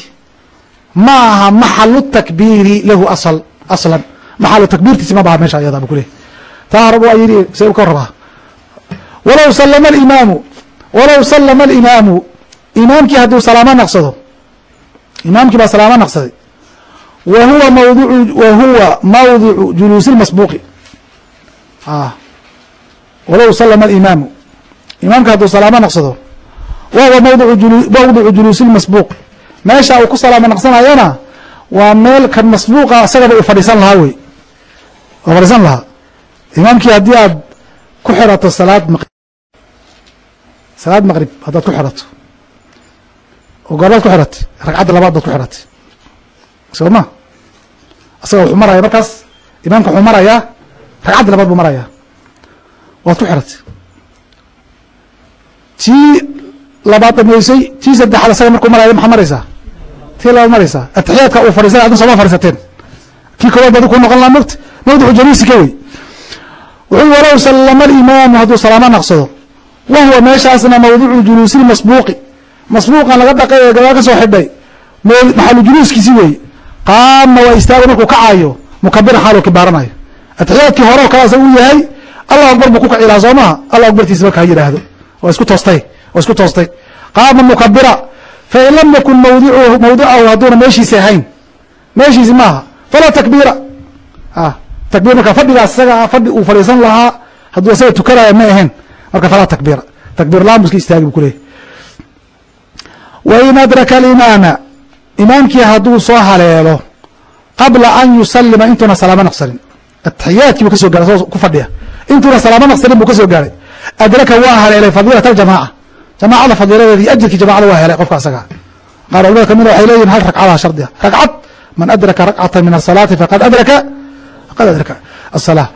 ma aha maxalu takbiiri lahu asal aslan. Maxalu takbiirtiisi ma baha meesha ayada bu kuleh taa horeba waa yidhi se u ka rabaa walow salama alimaamu. Walow salama alimaamu. Imaamkii hadduu salaamo naqsado imaamkii baa salaamo naqsaday. Wa huwa mawdicu wa huwa mawdicu juluusi lmasbuuqi walow salama alimaamu. Imaamka hadduu salaamo naqsado wa huwa mawdicu juluusi lmasbuuq meesha uu ku salaamo naqsanayana waa meel kan masbuuqa isagaba uu fadhiisan lahaa wey. Waa fadhiisan lahaa. Imaamkii haddii aad ku xirato salaad maq salaad maqrib haddaad ku xirato goorbaad ku xiratay ragcadda labaad baad ku xiratay. Soo ma isaga wuxuu maraya markaas imaamka wuxuu marayaa ragcadda labaad buu marayaa. Waad ku xiratay. Tii labaad dhamaysay tii saddexaad isaga markuu maraya maxaa maraysaa? Tii labaad maraysaa. Atixiyaadka uu fadhiisanay adun sooma fadhiisateen. Kii koowaad baad ku noqon laha mgt mawdicu jaliisi ka wey wuxuu walow sallama alimaamu hadduu salaamo naqsado. Wa huwa meeshaasna mawdicu juluusi lmasbuuqi masbuuqan laga dhaqay ee gadaal ka soo xidhay. Maxalu juluuskiisi weeye qaama waa istaago markuu kacayo mukabiran xaaluu kibaaranayo atixiyaadkii hore oo kalaasa uu yahay allah akbar buu ku kaci lahaa soo maha allah akbartiisa marka ha yidhaahdo. Waa isku toostay waa isku toostay. Qaama mukabira fain lam yakun mawdicuhu mawdicahu hadduuna meeshiisi ahayn. Meeshiisi maaha falaa takbiira. Takbir marka fadhigaas isaga fadhi uu fadhiisan lahaa hadduu isaga tukanaya ma ahayn. Marka falaa takbiira takbir laan istaagi bu kuleyahy wain adraka alimaama imaamkii hadduu soo haleelo qabla an yusalima intuuna salaamo naqsanin atixiyaadkii buu ka soo garay soo ku fadhiya intuuna salaamo naqsanin buu ka soo gaaray adraka waa haleelay fadiilat aljamaaca jamaacada fadiiladeeda ajirkii jamacada waa helay qofka asaga qaar culamada kamida waxay leeyihiin hal ragcada shardiga ragcad man adraka ragcata min asalaati faqad adraka faqad adraka asalaa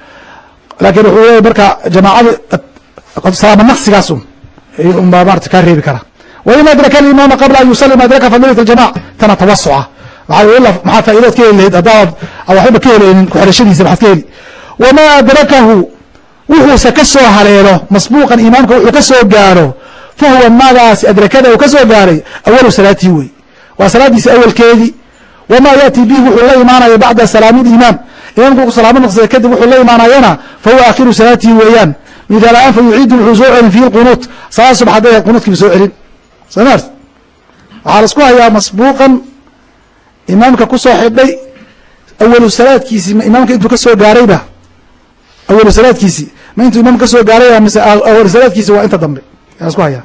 laakiin wuxuu leeyahy marka jamaacada salaamo naqsigaas un unbaa marata kaa reebi kara wain adraka alimaama qabla an yusalima adraka fadilat aljamac tana tawasuca maxaa faa'idaad ka heli lahayd haddaad waxba ka helaynin kuxerashadiisa maxaad ka heli wamaa adrakahu wuxuuse ka soo haleelo masbuuqan imaamka wuxuu ka soo gaaro fa huwa magaas adrakada uu ka soo gaaray awalu salaatii wey waa salaadiisa awalkeedii wamaa yaati bihi wuxuu la imaanaya bacda salaami limaam imaamku ku salaamo noqsada kadib wuxuu la imaanayana fa huwa aakhiru salaatii weeyaan midaal aan fa yuciidu wuxuu soo celin fiihi lqunuut salaad subax hadday qunuudkiiba soo celin somaart waxaa la isku hayaa masbuuqan imaamka ku soo xidhay awalu salaadkiisii ma imaamka intuu ka soo gaarayba? Awalu salaadkiisii ma intuu imaamka ka soo gaarayba mise awalu salaadkiisi waa inta dambe. Yaa isku hayaa.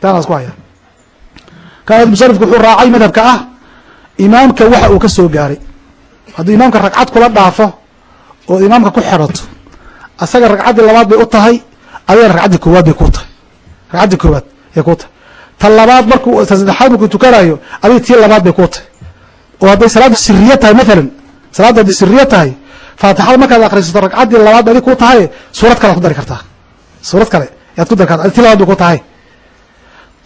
Taana isku hayaa. Ka musanifku wuxuu raacay madhabka ah imaamka waxa uu ka soo gaaray. Hadduu imaamka ragcad kula dhaafo oo imaamka ku xerato asaga ragcaddii labaad bay u tahay adigana ragcaddii koowaad bay ku tahay. Ragcaddii koowaad ay ku tahay ta labaad markuu ta saddexaad markuu tukanayo adiga tii labaad bay ku tahay oo hadday salaaddu siriya tahay maalan salaaddu hadday siriya tahay faatixada markaad akrisato ragcaddii labaad adig ku tahay suurad kale ad ku dari kartaa. Suurad kale yaad ku dari kartaa tii labaad bay ku tahay.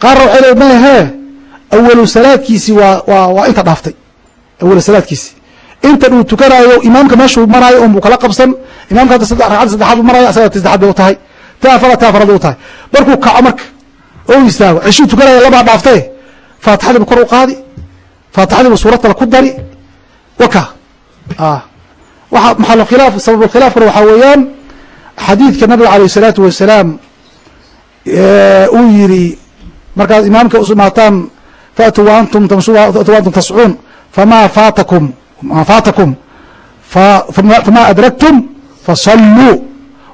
Qaarna waxay leeyiin mahee awalu salaadkiisii waa waa waa inta dhaaftay. Awalu salaadkiisii intan uu tukanayo imaamka meeshuu maraayo unbuu kala qabsan imaamka hadda saddex ragcadda saddexaad buu maraayo asaga ti saddexaad bay u tahay. Ti afaraad ti afaraad bay u tahay. Markuu kaco marka oo istaago. Ceshuu tukanaya labaa dhaaftay. Faatixadiibu kor u qaadi. Faatixadiibu suurad kale ku dari. Waka. Waxa maxalu khilaaf? Sababu khilaafkana waxaa weeyaan xadiidka nabiga alayh الsalaatu wasalaam uu yiri markaad imaamka usumaataan faatuu antum faatuu antum tascuun famaa faatakum ma faatakum famaa adraktum fasalluu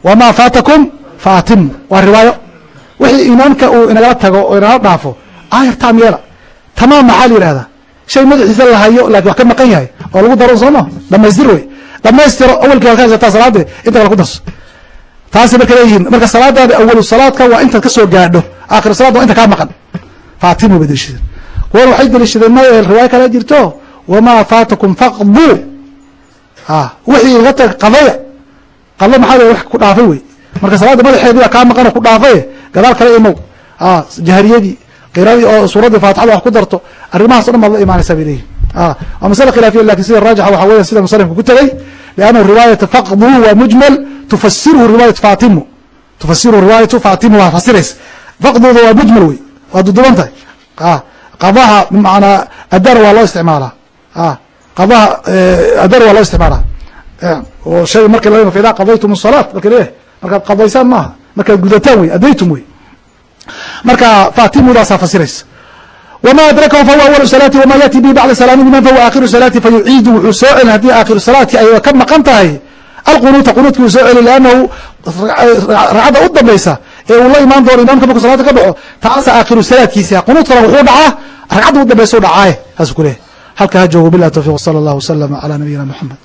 wamaa faatakum faatimu waa riwaayo wixii imaamka uu inagala tago oo inagala dhaafo aayar taam yeela. Tamaam maxaa la yihahdaa shay madaxiisa lahayo laakiin wax ka maqan yahay oo lagu daro sooma dhamaystir wey. Dhamaystiro awalkii waad ka haysataa salaade inta kale ku darso. Taasi marka leeyihiin marka salaadaada awalu salaadka waa intaad ka soo gaadho aakhiru salaad waa inta kaa maqan. Faatimu bay deliishadeen kuwan waxay deliishadeen may riwaayo kala jirto? Wamaa faatakum faqduu wixii iga tag qadaya. Qado maxaa wax ku dhaafay wey. Marka salaada madaxeedii baa kaa maqano ku dhaafay gadaal kale imow. Jahriyadii qiradii oo suuraddii faatixada wax ku darto arrimahaas o dhan baad la imaanaysaa bay leeyihiin waa masale khilaafiya laakiin sida raajixa waxa weya sida musanifka ku tegey liannahu riwaayata faqduu waa mujmal tufasiruhu riwaayatu faatimu. Tufasiruhu riwaayatu faatimu waa fasiraysa. Faqduuda waa mujmal wey waa duduban tahay. Qadaha bimacnaa adar waa loo isticmaalaa. Qadaha adar waa loo isticmaalaa. Oo shay marki la fa idaa qadaytum salaat marka leeyahay markaad qadaysaan maaha markaad gudataan wey adaytum wey marka fatimudaasaa fasiraysa. Wma adrakahu fahuwa awalu salaati wama yaati bihi bacda salaami iman fahuwa aakhiru salaati fayuciidu wuxuu soo celin haddii aakhiru salaati ay ka maqan tahay alqunuuta qunuudki uu soo celi liannahu ragcadda u dambaysa ee uu la imaan doono imamka markuu salaada ka baxo taasa aakhiru salaadkiisa qunuudkana wuxuu dhacaa ragcadda u dambaysa u dhacaaye saasuu ku leeyahy halkaa ha joogo bilah tawfiq wsala allah waslama calaa nabiyina moxamed